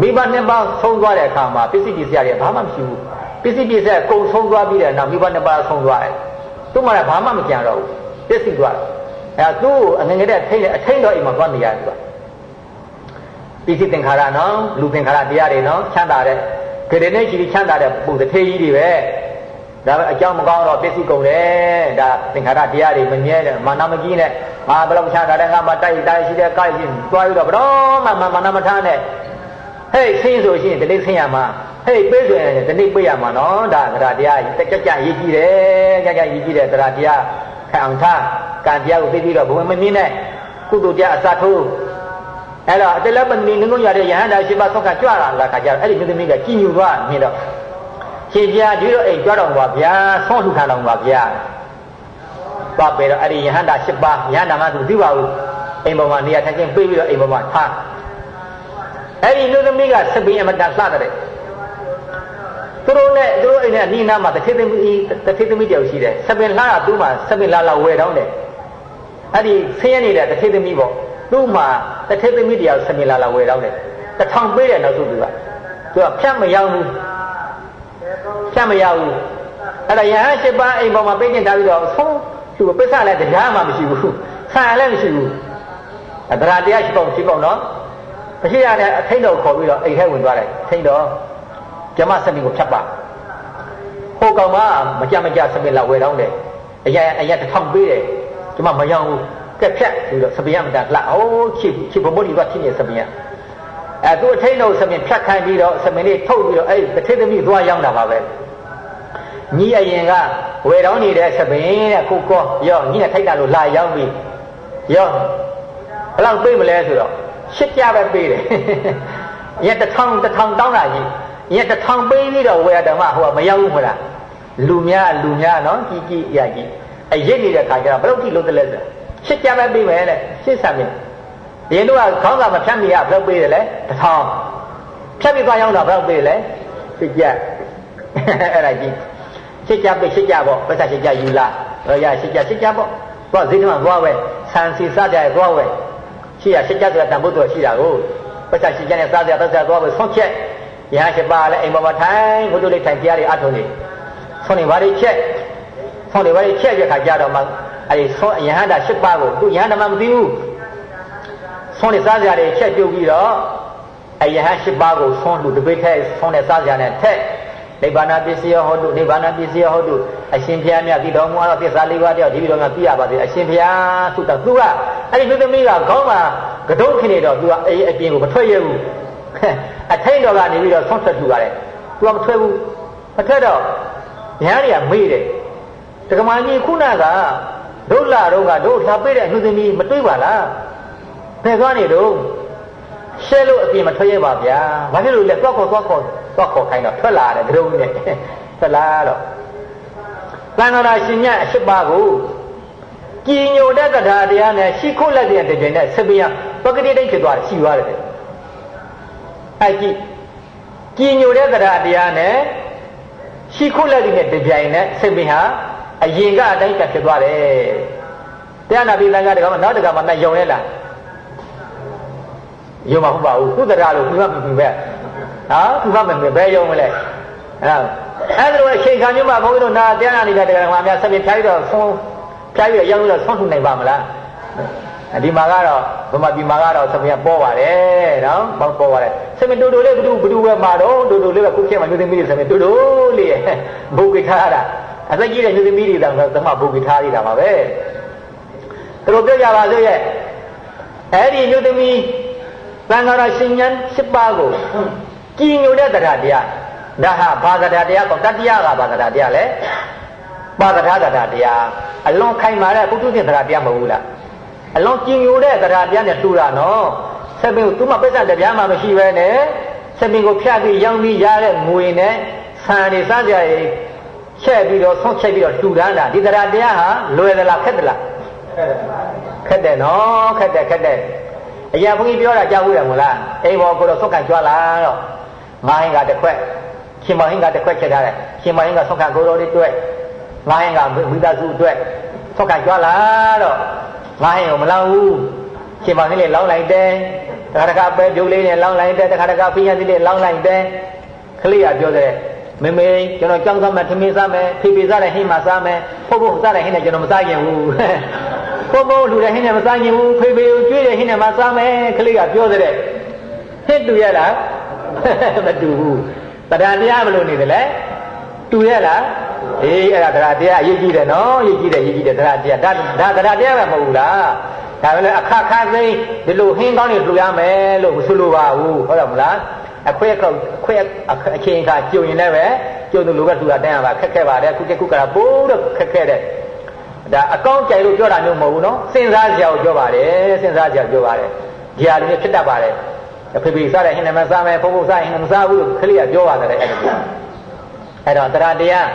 မိဘနှစ်ပါးဆုံးသွားတဲ့အခါမှာပစ္စည်းပစ္စည်းတွေဘာမှမရှိဘူးပစ္စည်းပစ္စည်းကုံဆုံးသွားပြီးတဲ့နောက်မိဘနှစ်ပါးဆုံးသွားတယ်သူ့မှာလည်းဘာမှမကြံတော့ဘူးပစ္စည်းသွားအဲသူ့အငငယ်တဲ့ထိတ်တဲ့အထိတ်တော်အိမ်မှာသွားနေရတယ်သူကပစ္စည်းသင်္ခါရနော်လူသင်္ခါရတရားတွေနော်ချမ်းသာတဲ့ခေတ္တနဲ့ရှိပြီးချမ်းသာတဲ့ပုံတစ်ထေကြီးတွေပဲ ဒါပဲအကြောင်းမကောင်းတော့ပစ္စည်းကုန်တယ်ဒါသင်္ခါရတရားတွေမမြဲတဲ့မာနမကြီးနဲ့ငါဘယ်လောက်ချမ်းသာတယ်ငါမတိုက်တိုက်ရှိတဲ့ကိုက်ရှိသွားပြီးတော့ဘယ်တော့မှမာနမထားနဲ့ဟဲ့ဆင်းဆိုရှင်ဒီနေ့ဆင်းရမှာဟဲ့ပေးဆိုရင်ဒီနေ့ပေးရမှာနော်ဒါသရတရားတက်ကြကြရေးကြည့်တယ်ကြကြရေးကြည့်တယ်သရတရားခံအောင်ထားကံတရားကိုသိပြီးတော့ဘုံမမြင်နဲ့ကုသိုလ်တရားအစထိုးအဲ့တော့အတလပဏိငုံရတဲ့ယဟန္တာရှိပါဆောက်ကကြွလာလာခါကျတော့အဲ့ဒီမြတ်သမီးကကြည်ညိုသွားမြင်တော့ ရှင်ပြဒီတော့အိမ်ကြွတော်ပါဗျာဆောထုခံတော်ပါဗျာသွားပေတော့အဲ့ဒီယဟန္တာ၈ပါးယဟန္တာမှသူသိပါဘူးအိမ်ပေါ်မှာနေရာထိုင်ခြင်းပြေးပြီးတော့အိမ်ပေါ်မှာထားအဲ့ဒီလူသမီးကစပင်းအမတန်လှတဲ့သူတို့နဲ့သူတို့အိမ်နဲ့နီးနားမှာတစ်ထေသမီးတစ်ထေသမီးတယောက်ရှိတယ်စပင်းလှတာသူ့မှာစပင်းလှလှဝယ်တောင်းတယ်အဲ့ဒီဆင်းရဲနေတဲ့တစ်ထေသမီးပေါ့သူ့မှာတစ်ထေသမီးတယောက်စပင်းလှလှဝယ်တောင်းတယ်တထောင်ပေးတယ်နောက်ဆုံးသူကသူကဖြတ်မရောက်ဘူး ဖြတ်မရောက်ဘူးအဲ့ဒါယဟန်၈ပါးအိမ်ပေါ်မှာပြည့်ကျင်ထားပြီးတော့ဆုံးသူပစ္စလည်းတရားမှမရှိဘူးဆံလည်းမရှိဘူးအဒရာတရားရှိပေါ့ရှိပေါ့နော်မရှိရတဲ့အထိတ်တော်ခေါ်ပြီးတော့အိမ်ထဲဝင်သွားတယ်ထိတ်တော်ကျမစမီကိုဖြတ်ပါဟိုကောင်ကမကြမကြစမီလာဝယ်တော့တယ်အရာအရာတစ်ထောင်ပေးတယ်ကျမမရောက်ဘူးကက်ဖြတ်ပြီးတော့စပင်းရမတန်လှအိုးချစ်ချစ်ဘမိုးဒီကဖြစ်နေစပင်းရ အဲသူအထိတ်တော်စပင်းဖြတ်ခိုင်းပြီးတော့စပင်းလေးထုတ်ပြီးတော့အဲ့ဒီတစ်ထိတ်သမီးသွားရောက်တာပါပဲညီအရင်ကဝယ်တော်နေတဲ့စပင်းတဲ့ခုကောရောညီနဲ့ထိုက်တာလို့လာရောက်ပြီးရောဘယ်လောက်ပေးမလဲဆိုတော့ရှစ်ကြပဲပေးတယ်ရက်တစ်ထောင်တစ်ထောင်တောင်းတာကြီးရက်တစ်ထောင်ပေးပြီးတော့ဝယ်ဓမ္မဟိုကမရောက်ဘူးမလားလူများလူများနော်ကြီးကြီးအရာကြီးအရစ်နေတဲ့ခါကျတော့ဘယ်လောက်ကြည့်လို့တလဲဆိုရှစ်ကြပဲပေးမယ်တဲ့ရှစ်ဆံမြင် ဒီတို့ကခေါင်းကမဖြတ်မိရဘယ်လောက်ပေးတယ်လဲတစ်ထောင်ဖြတ်ပြီးသွားရောက်တာဘယ်လောက်ပေးတယ်လဲရှစ်ကြအဲ့ဒါကြီးရှစ်ကြပေးရှစ်ကြပေါ့ပတ်သက်ရှစ်ကြယူလာတော့ရရှစ်ကြရှစ်ကြပေါ့သွားဈေးထဲမှာသွားဝဲဆန်စီစတဲ့သွားဝဲရှိရရှစ်ကြဆိုတာတန်ဖို့တော့ရှိတာကိုပတ်သက်ရှစ်ကြနဲ့စားကြပတ်သက်သွားဝဲဆုံးချက်ရဟရှိပါလဲအိမ်ပေါ်မှာထိုင်ဘုဒ္ဓလေးထိုင်တရားတွေအထုံနေဆုံးနေပါလိချက်ဆုံးနေပါလိချက်ပြခါကြတော့မှအဲ့ဒီဆုံးယဟန္တာရှစ်ပါးကိုသူယဟန္တာမှမသိဘူး ဆုံးနေစားကြတွေချက်ပြုတ်ပြီးတော့အယဟန်ရှစ်ပါးကိုဆုံးလူတပိတ်ထဲဆုံးနေစားကြနဲ့ထက်နိဗ္ဗာန်ပစ္စည်းဟောတုနိဗ္ဗာန်ပစ္စည်းဟောတုအရှင်ဘုရားမြတ်ပြီးတော်မူသောသစ္စာလေးပါးတယောက်ဒီလိုတော့ပြရပါသေးအရှင်ဘုရားသုတသူကအဲ့ဒီလူသမီးကခေါင်းမှာကတုံးခနေတော့သူကအေးအပြင်ကိုမထွက်ရဘူးအထိန်တော်ကနေပြီးတော့ဆုံးထွက်ထူပါတယ်သူကမထွက်ဘူးမထွက်တော့ညာတွေကမေးတယ်တက္ကမကြီးခုနကဒုလာတော့ကတို့လှပေးတဲ့လူသမီးမတွေးပါလား ဘယ်သွားနေတော့ရှဲလို့အပြင်မထွက်ရပါဗျာဘာဖြစ်လို့လဲသွားခေါ်သွားခေါ်သွားခေါ်ခိုင်းတော့ထွက်လာတယ်ဒုံနဲ့ထွက်လာတော့သံဃာရှင်မြတ်အရှိပါကိုကြည်ညိုတဲ့တရားတရားနဲ့ရှိခိုးလက်တဲ့တကြိမ်နဲ့ဆပီယပကတိတိတ်ဖြစ်သွားတယ်ရှိသွားတယ်အဲ့ကြည့်ကြည်ညိုတဲ့တရားတရားနဲ့ရှိခိုးလက်တဲ့တကြိမ်နဲ့ဆပီဟာအရင်ကအတိုင်းကဖြစ်သွားတယ်တရားနာပိသံဃာတကမှနောက်တကမှနဲ့ယုံလဲလား ယုံမှာဟုတ်ပါဘူးကုသရာလို့ခုမှမပြီးပဲဟာခုမှမပြီးဘယ်ယုံမလဲအဲ့အဲ့ဒါလိုအချိန်ခါမျိုးမှာဘုန်းကြီးတို့နာတရားနာနေတဲ့တရားဓမ္မများဆက်ပြီးဖြားပြီးတော့ဆုံးဖြားပြီးရောက်လို့ဆောင်းထုနိုင်ပါမလားဒီမှာကတော့ဗမာပြည်မှာကတော့သမီးပေါ်ပါတယ်နော်ပေါ့ပေါ်ပါတယ်သမီးတူတူလေးဘဒုဘဒုပဲမှာတော့တူတူလေးကခုခေတ်မှာမျိုးသမီးတွေသမီးတူတူလေးဘုတ်ကိထားတာအသက်ကြီးတဲ့မျိုးသမီးတွေတောင်သမဘုတ်ကိထားရတာပါပဲသူတို့ပြောကြပါစို့ရဲ့အဲ့ဒီမျိုးသမီး သံဃာတော်ရှင်ညာ၈ပါးကိုကြည်ညိုတဲ့တရားတရားဒါဟာဘာသာတရားကောတတရားကဘာသာတရားလဲပါဒထာတရားအလွန်ခိုင်မာတဲ့ပုထုဇဉ်တရားမဟုတ်ဘူးလားအလွန်ကြည်ညိုတဲ့တရားတရားနဲ့တူတာနော်ဆက်ပင်သူမှပိဿတရားမှမရှိပဲနဲ့ဆက်ပင်ကိုဖြတ်ပြီးရောင်းပြီးရတဲ့ငွေနဲ့ဆန်တွေစားကြရချက်ပြီးတော့ဆုံးချက်ပြီးတော့တူတန်းတာဒီတရားတရားဟာလွယ်သလားခက်သလားခက်တယ်နော်ခက်တယ်ခက်တယ် အရာဘုန်းကြီးပြောတာကြားဘူးရမို့လားအိမ်ဘောကိုတော့ဆုတ်ခံကြွလာတော့ငါးဟင်ကတစ်ခွက်ရှင်မဟင်ကတစ်ခွက်ချက်ထားတယ်ရှင်မဟင်ကဆုတ်ခံကိုတော်လေးတွေ့ငါးဟင်ကမိသားစုအတွက်ဆုတ်ခံကြွလာတော့ငါးဟင်ကိုမလောင်ဘူးရှင်မဟင်လေးလောင်းလိုက်တယ်တခါတခါပဲပြုတ်လေးနဲ့လောင်းလိုက်တယ်တခါတခါဖိညာသီးလေးလောင်းလိုက်တယ်ခလေးကပြောတယ်မေမေကျွန်တော်ကြောင်းစားမယ်ထမင်းစားမယ်ဖေဖေစားတဲ့ဟင်းမစားမယ်ဖို့ဖို့စားတဲ့ဟင်းနဲ့ကျွန်တော်မစားရင်ဘူး ဖို့ဖို့လူတဲ့ဟင်းနဲ့မစားရင်ဘူးဖေဖေကိုကျွေးတဲ့ဟင်းနဲ့မစားမယ်ခလေးကပြောတဲ့ဟစ်တူရလားမတူဘူးတရားတရားဘယ်လိုနေတယ်လဲတူရလားအေးအဲ့ဒါတရားတရားအရေးကြီးတယ်နော်အရေးကြီးတယ်အရေးကြီးတယ်တရားတရားဒါဒါတရားတရားပဲမဟုတ်ဘူးလားဒါပဲလေအခါခါသိဒီလိုဟင်းကောင်းတွေတူရမယ်လို့မဆိုလိုပါဘူးဟုတ်တယ်မလားအခွဲခောက်ခွဲအချိန်အခါကြုံရင်လည်းပဲကြုံသူလူကတူတာတန်းရပါခက်ခဲပါတယ်ခုတခုကရာပိုးတော့ခက်ခဲတဲ့ ဒါအကောင့်ကြိုင်လို့ပြောတာမျိုးမဟုတ်ဘူးနော်စဉ်းစားကြအောင်ပြောပါတယ်စဉ်းစားကြအောင်ပြောပါတယ်ဒီဟာလည်းဖြစ်တတ်ပါတယ်အဖေဖေစားတဲ့ဟင်းနဲ့မစားမယ်ဘုံဘုံစားရင်မစားဘူးလို့ခလေးကပြောပါတယ်အဲ့ဒါအဲ့တော့တရားတရား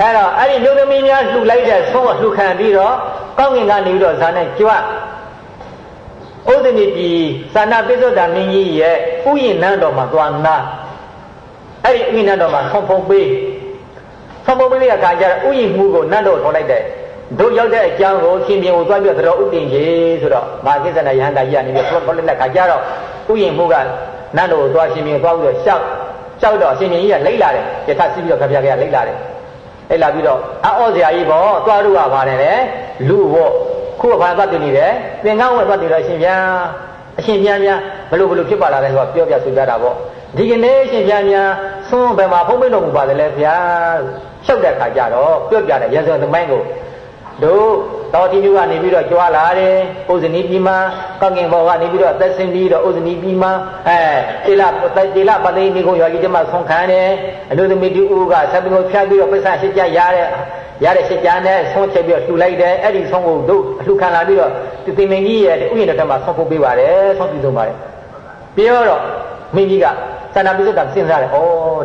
အဲ့တော့အဲ့ဒီလူသမီးများလှူလိုက်တဲ့ဆုံးလှူခံပြီးတော့ကောင်းကင်ကနေပြီးတော့ဇာနဲ့ကြွဥဒနိပြည်သာနာပိဿဒာမင်းကြီးရဲ့ဥယျာဉ်နန်းတော်မှာသွားနာအဲ့ဒီဥယျာဉ်နန်းတော်မှာဆုံးဖုံးပေးဆုံးဖုံးပေးတဲ့အခါကျတော့ဥယျာဉ်မှုကိုနန်းတော်ထော်လိုက်တဲ့ တို့ရောက်တဲ့အကြောင်းကိုရှင်ပြန်ကိုသွားပြီးတော့ဥတည်ကြီးဆိုတော့မာကိစ္စနာယဟန္တာကြီးကနေပြီးတော့ထော်လိုက်တဲ့အခါကျတော့ဥယျာဉ်မှုကနန်းတော်ကိုသွားရှင်ပြန်သွားပြီးတော့ရှောက်ရှောက်တော့ရှင်ပြန်ကြီးကလိမ့်လာတယ်ယထာစီးပြီးတော့ကြပြကြလိမ့်လာတယ်လိမ့်လာပြီးတော့အော့စရာကြီးပေါ့သွားလို့ကပါတယ်လေလူပေါ့ခုကဘာသတ်တင်နေတယ်သင်္ကန်းဝက်သတ်တင်လို့ရှင်ပြန်အရှင်ပြန်ပြန်ဘလို့ဘလို့ဖြစ်ပါလာလဲဆိုတော့ပြောပြဆိုကြတာပေါ့ဒီကနေ့ရှင်ပြန်ပြန်သွန်းဘယ်မှာဖုံးမိတ်တော်မူပါလဲလေဗျာလျှောက်တဲ့ခါကျတော့ပြောပြတယ်ရန်စုံသမိုင်းကို တို့တော်တီမျိုးကနေပြီးတော့ကြွားလာတယ်ဥဇနီပြည်မှာကောင်းကင်ဘောကနေပြီးတော့သက်ဆင်းပြီးတော့ဥဇနီပြည်မှာအဲတေလတေလပသိမိကုံရွာကြီးတမဆုံးခံတယ်အလို့သမီးတူဦးကဆက်ပြီးတော့ဖြတ်ပြီးတော့ပစ္စရှိကြရတဲ့ရတဲ့ရှစ်ကြားနဲ့ဆုံးချက်ပြီးတော့လှူလိုက်တယ်အဲ့ဒီဆုံးကိုတို့အလှခံလာပြီးတော့တင်မင်းကြီးရဲ့ဥယျာဉ်တော်မှာဆုံးဖို့ပေးပါတယ်ဆုံးပြီးဆုံးပါတယ်ပြောတော့မင်းကြီးကသန္တာပိစ္ဆတာစဉ်းစားတယ်ဩ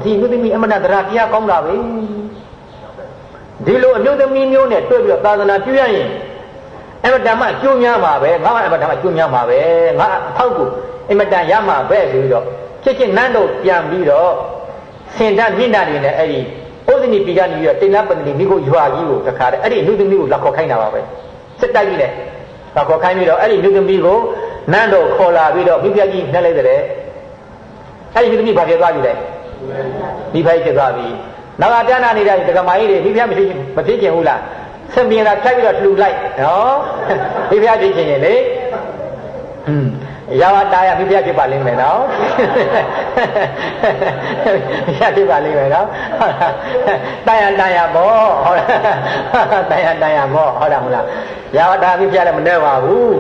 ဒီမြို့သမီးအမနာတရားတရားကောင်းတာပဲ ဒီလိုအမျိုးသမီးမျိုးနဲ့တွေ့ပြီးတော့သာသနာပြုရရင်အမတန်မှကျိုးများမှာပဲငါမှအမတန်မှကျိုးများမှာပဲငါအထောက်ကိုအမတန်ရမှာပဲဆိုပြီးတော့ချစ်ချင်းနန်းတို့ပြန်ပြီးတော့စင်တတ်မြင့်တာတွေနဲ့အဲ့ဒီဥဒနိပီကနေပြီးတော့တိဏပန္တိမိကိုရွာကြီးကိုတခါတည်းအဲ့ဒီလူသမီးကိုလက်ခေါ်ခိုင်းတာပါပဲစစ်တိုက်ကြီးနဲ့လက်ခေါ်ခိုင်းပြီးတော့အဲ့ဒီလူသမီးကိုနန်းတို့ခေါ်လာပြီးတော့မိဖုရားကြီးနှက်လိုက်တဲ့အဲ့ဒီလူသမီးဘာဖြစ်သွားပြီလဲမိဖိုက်ဖြစ်သွားပြီ နောက်ကပြန်လာနေတဲ့ဒကမာကြီးတွေမိဖုရားမဖြစ်မဖြစ်ကျင်ဘူးလားဆက်မြင်တာဖြတ်ပြီးတော့လှူလိုက်နော်မိဖုရားဖြစ်ကျင်ရင်လေอืมရာဝတာရမိဖုရားဖြစ်ပါလိမ့်မယ်နော်မိဖုရားဖြစ်ပါလိမ့်မယ်နော်တန်ရတန်ရပေါ့ဟုတ်လားတန်ရတန်ရပေါ့ဟုတ်တယ်မလားရာဝတာမိဖုရားလည်းမနှဲပါဘူး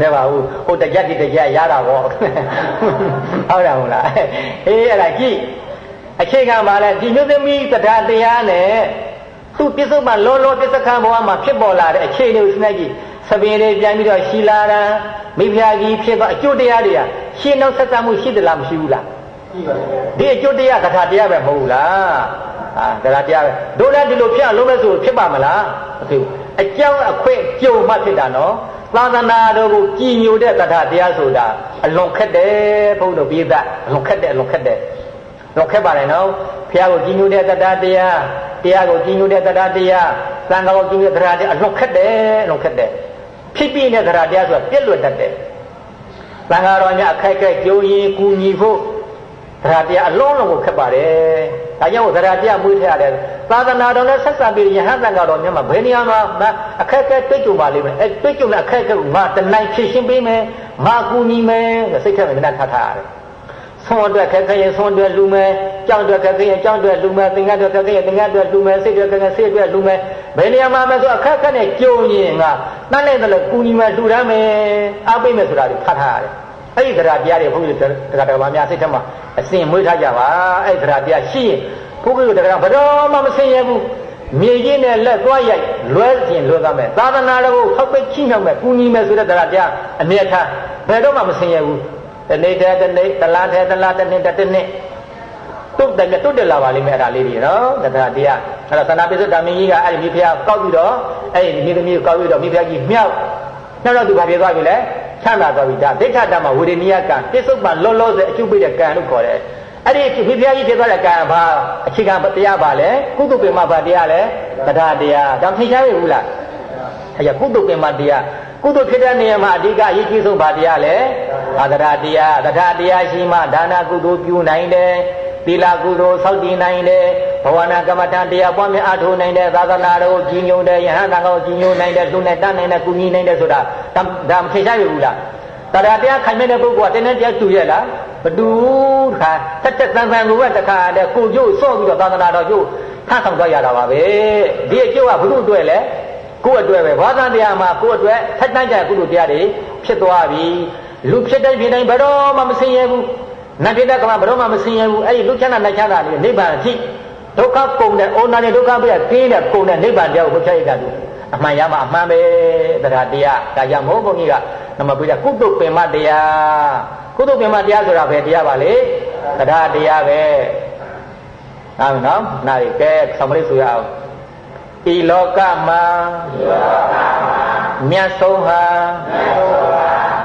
နှဲပါဘူးဟိုတကြက်ဒီတကြက်ရတာပေါ့ဟုတ်တယ်မလားအေးအဲ့ဒါကြည့် အခြေခံပါလဲဒီမျိုးသမီးတရားတရားနဲ့သူ့ပြစ္ဆုတ်မှလောလောပြစ္ဆခံဘဝမှာဖြစ်ပေါ်လာတဲ့အခြေအနေကိုစဉ်းစားကြည့်စပင်လေးပြန်ပြီးတော့ရှီလာတာမိဖုရားကြီးဖြစ်သွားအကျိုးတရားတွေကရှင်းနောက်ဆက်ဆံမှုရှိသလားမရှိဘူးလားရှိပါဘူးဒီအကျိုးတရားကထာတရားပဲမဟုတ်ဘူးလားဟာတရားတရားပဲတို့လည်းဒီလိုဖြစ်အောင်လုပ်မဲ့ဆိုဖြစ်ပါမလားမဖြစ်ဘူးအကြောင်းအခွင့်ကြုံမှဖြစ်တာနော်သာသနာတော်ကိုကြည်ညိုတဲ့တရားတရားဆိုတာအလွန်ခက်တယ်ဘုန်းတော်ပြေးသားအလွန်ခက်တယ်အလွန်ခက်တယ် တော့ခက်ပါတယ်နော်ဘုရားကိုကြည်ညိုတဲ့တရားတရားတရားကိုကြည်ညိုတဲ့တရားတရားသံဃာကိုကြည်ညိုတဲ့တရားတရားအလွန်ခက်တယ်အလွန်ခက်တယ်ဖြစ်ပြတဲ့တရားတရားဆိုတာပြည့်လွတ်တတ်တယ်သံဃာတော်များအခက်အခဲကြုံရင်ကူညီဖို့တရားတရားအလုံးလုံးကိုခက်ပါတယ်ဒါကြောင့်တရားတရားမွေးထရတယ်သာသနာတော်နဲ့ဆက်ဆံပြီးယဟန်တန်တော်မြတ်မှာဘယ်နေရာမှာအခက်အခဲတွေ့ကြုံပါလိမ့်မယ်အဲတွေ့ကြုံတဲ့အခက်အခဲကိုငါတနိုင်ဖြေရှင်းပေးမယ်ငါကူညီမယ်စိတ်ထဲမှာမျက်နှာထားထားရတယ် ဆုံးအတွက်ခက်ခဲရင်ဆုံးအတွက်လူမယ်ကြောက်အတွက်ခက်ခဲရင်ကြောက်အတွက်လူမယ်သင်္ကန်းအတွက်ခက်ခဲရင်သင်္ကန်းအတွက်လူမယ်စိတ်အတွက်ခက်ခဲစိတ်အတွက်လူမယ်ဘယ်နေရာမှာမဆိုအခက်အခဲနဲ့ကြုံရင်ငါတန်းလိုက်တယ်ကူညီမယ်လှူဒန်းမယ်အားပေးမယ်ဆိုတာကိုထားထားရတယ်အဲ့ဒီတရားတရားတွေဘုန်းကြီးတို့တရားတော်များစိတ်ထဲမှာအစဉ်မွေးထားကြပါအဲ့ဒီတရားတရားရှိရင်ဘုန်းကြီးတို့တရားဘယ်တော့မှမဆင်ရဘူးမြေကြီးနဲ့လက်သွားရိုက်လွဲကျင်လွဲသွားမယ်သာသနာတော်ကိုဖောက်ပိတ်ချိမြောက်မယ်ကူညီမယ်ဆိုတဲ့တရားတရားအမြဲထားဘယ်တော့မှမဆင်ရဘူး တနေ့တည်းတနေ့တလားတည်းတလားတနေ့တနေ့တုတ်တယ်တုတ်တယ်လာပါလိမ့်မယ်အဲ့ဒါလေးတွေနော်တရားတရားအဲ့တော့သနာပိစုဓမ္မကြီးကအဲ့ဒီမိဖုရားကောက်ပြီးတော့အဲ့ဒီမိသမီးကိုကောက်ပြီးတော့မိဖုရားကြီးမြောက်မြောက်တော့သူဘာပြေသွားပြီလဲချမ်းသာသွားပြီဒါဒိဋ္ဌဓမ္မဝေဒနိယကံပစ္စုပန်လောလောဆယ်အကျုပ်ပိတဲ့ကံလို့ခေါ်တယ်အဲ့ဒီမိဖုရားကြီးဖြစ်သွားတဲ့ကံဘာအခြေခံတရားပါလဲကုသပင်မဘာတရားလဲတရားတရားဒါထိရှားရဘူးလားအဲ့ရကုသပင်မတရား ကုသိုလ်ဖြစ်တဲ့နေရာမှာအဓိကအရေးကြီးဆုံးဘာတရားလဲသာသနာတရားသဒ္ဓတရားရှိမှဒါနကုသိုလ်ပြုနိုင်တယ်သီလကုသိုလ်စောင့်တည်နိုင်တယ်ဘဝနာကမ္မဋ္ဌာန်းတရားပွားများအားထုတ်နိုင်တယ်သာသနာတော်ကြီးညိုတယ်ယဟန်တန်ကောကြီးညိုနိုင်တယ်လူနဲ့တတ်နိုင်တယ်ကုညီနိုင်တယ်ဆိုတာဒါမထင်ရှားရဘူးလားတရားတရားခိုင်မြဲတဲ့ပုဂ္ဂိုလ်ကတင်းတင်းတရားတူရဲ့လားဘတူခါတက်တက်တန်တန်ကိုပဲတခါတည်းကိုကျို့စော့ပြီးတော့သာသနာတော်ကျို့ထဆောင်သွားရတာပါပဲဒီအကျိုးကဘုသူ့အတွက်လဲ ကိုယ့်အတွက်ပဲဘာသာတရားမှာကိုယ့်အတွက်ထက်တန်းကြကုသိုလ်တရားတွေဖြစ်သွားပြီလူဖြစ်တဲ့ဖြစ်တိုင်းဘယ်တော့မှမဆင်းရဲဘူးနတ်ဖြစ်တဲ့ကမှဘယ်တော့မှမဆင်းရဲဘူးအဲ့ဒီလူချမ်းသာနတ်ချမ်းသာတွေနိဗ္ဗာန်အထိဒုက္ခကုန်တဲ့ဩနာနဲ့ဒုက္ခပြည့်ကင်းတဲ့ကုန်တဲ့နိဗ္ဗာန်တရားကိုဘုရားရတာအမှန်ရမှာအမှန်ပဲတရားတရားဒါကြောင့်မို့ဘုန်းကြီးကနမပြတဲ့ကုသိုလ်ပင်မတရားကုသိုလ်ပင်မတရားဆိုတာဘယ်တရားပါလဲတရားတရားပဲဟုတ်နော်နားရီကဲဆံမလေးဆိုရအောင် ဤလောကမှာမြတ်ဆုံးဟာ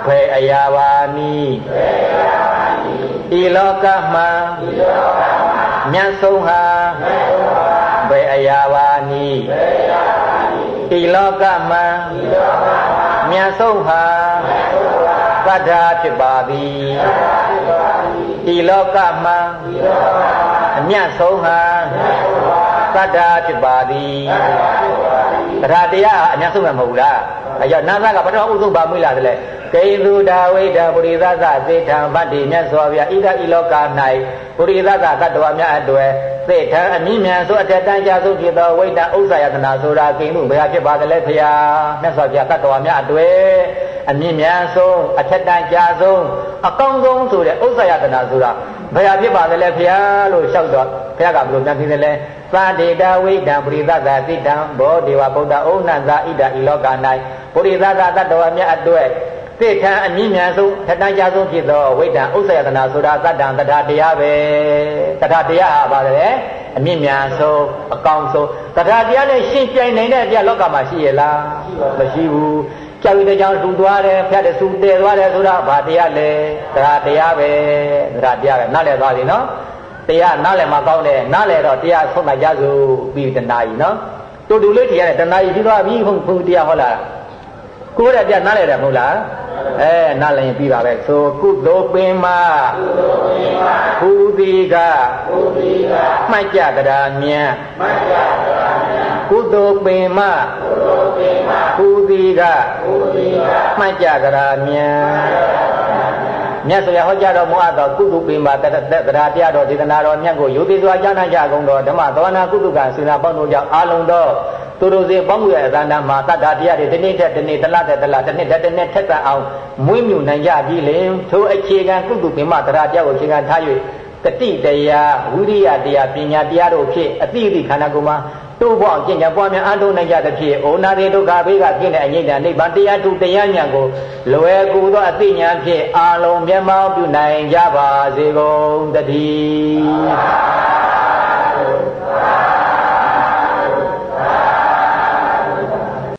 ဘယ်အရာပါနည်းဤလောကမှာမြတ်ဆုံးဟာဘယ်အရာပါနည်းဤလောကမှာမြတ်ဆုံးဟာသတ္တာဖြစ်ပါသည်ဤလောကမှာအမြတ်ဆုံးဟာ သတ္တာဖြစ်ပါသည်တရားတရားအများဆုံးမဟုတ်ဘူးလားအဲကြောင့်နာသကပထမဥဆုံးပါမွေးလာတယ်လေကိသုဒဝိဒပုရိသသသေထံဗတ္တိမြတ်စွာဘုရားဣဒဤလောက၌ပုရိသသတတ္တဝများအတွေ့သေထံအမြင့်မြတ်ဆိုအထက်တန်းကြဆုံးဖြစ်သောဝိဒဥစ္စာယတနာဆိုတာကိမှုဘယ်ဟာဖြစ်ပါသလဲဖရာမြတ်စွာဘုရားတတ္တဝများအတွေ့အမြင့်မြတ်ဆုံးအထက်တန်းကြဆုံးအကောင်းဆုံးဆိုတဲ့ဥစ္စာယတနာဆိုတာဘယ်ဟာဖြစ်ပါသလဲဖရာလို့လျှောက်တော့ဘုရားကဘယ်လိုများသိသလဲ သာဒေတာဝိဒံပရိသသသိတံဘောဒေဝဗုဒ္ဓဩနန္ဇာဣဒဤလောက၌ပုရိသသတတ္တဝမြတ်အတွက်သိထံအမြင့်မြတ်ဆုံးထတန်းကြဆုံးဖြစ်သောဝိဒံဥစ္စာယတနာဆိုတာသတ္တံတထာတရားပဲတထာတရားဟာပါတယ်အမြင့်မြတ်ဆုံးအကောင်းဆုံးတထာတရားနဲ့ရှင်းပြိုင်နိုင်တဲ့အပြလောကမှာရှိရလားမရှိဘူးကြောက်ရတဲ့ကြောင့်လူသွားတယ်ဖျက်တယ်သူတည်သွားတယ်ဆိုတာဘာတရားလဲတရားတရားပဲတရားတရားပဲနားလည်သွားပြီနော် တရားနားလည်မှကောင်းတယ်နားလည်တော့တရားဆုံးမှကြစို့ပြီးတနာကြီးနော်တူတူလေးတရားနဲ့တနာကြီးပြီးသွားပြီဘုံဘုံတရားဟောလားကိုယ်ရပြနားလည်တယ်မဟုတ်လားအဲနားလည်ရင်ပြီးပါပဲဆိုကုသိုလ်ပင်မကုသိကမှတ်ကြတရားမြတ်ကုသိုလ်ပင်မကုသိကမှတ်ကြတရားမြတ်မြ တ်စွာဟောကြားတော်မူအပ်သောကုသပင်ပါတတရာတရားတော်ဒေသနာတော်မြတ်ကိုယုတိစွာကြားနာကြကုန်သောဓမ္မသဝနာကုသကဆွေနာပေါင်းတို့ကြောင့်အာလုံသောသူတို့စီပေါင်းမှုရဲ့အသန္တာမှာတတ္တာတရားတွေတစ်နေ့တစ်တစ်နေ့တစ်လတစ်တစ်လတစ်နှစ်တစ်တစ်နှစ်ထက်သန်အောင်မွေးမြူနိုင်ကြပြီလင်ထိုအခြေခံကုသပင်မတရားတရားကိုအခြေခံထား၍တတိတရားဝိရိယတရားပညာတရားတို့ဖြင့်အတိအသည့်ခန္ဓာကိုယ်မှာ တို့ဘောအကျင့်ကြပွားများအထုနိုင်ကြသဖြင့်ဩနာရေဒုက္ခဘေးကဖြစ်တဲ့အငိမ့်တနိဗ္ဗာန်တရားထုတရားဉာဏ်ကိုလွယ်ကူသောအသိဉာဏ်ဖြင့်အာလုံးမျက်မှောက်ပြုနိုင်ကြပါစေကုန်တည်း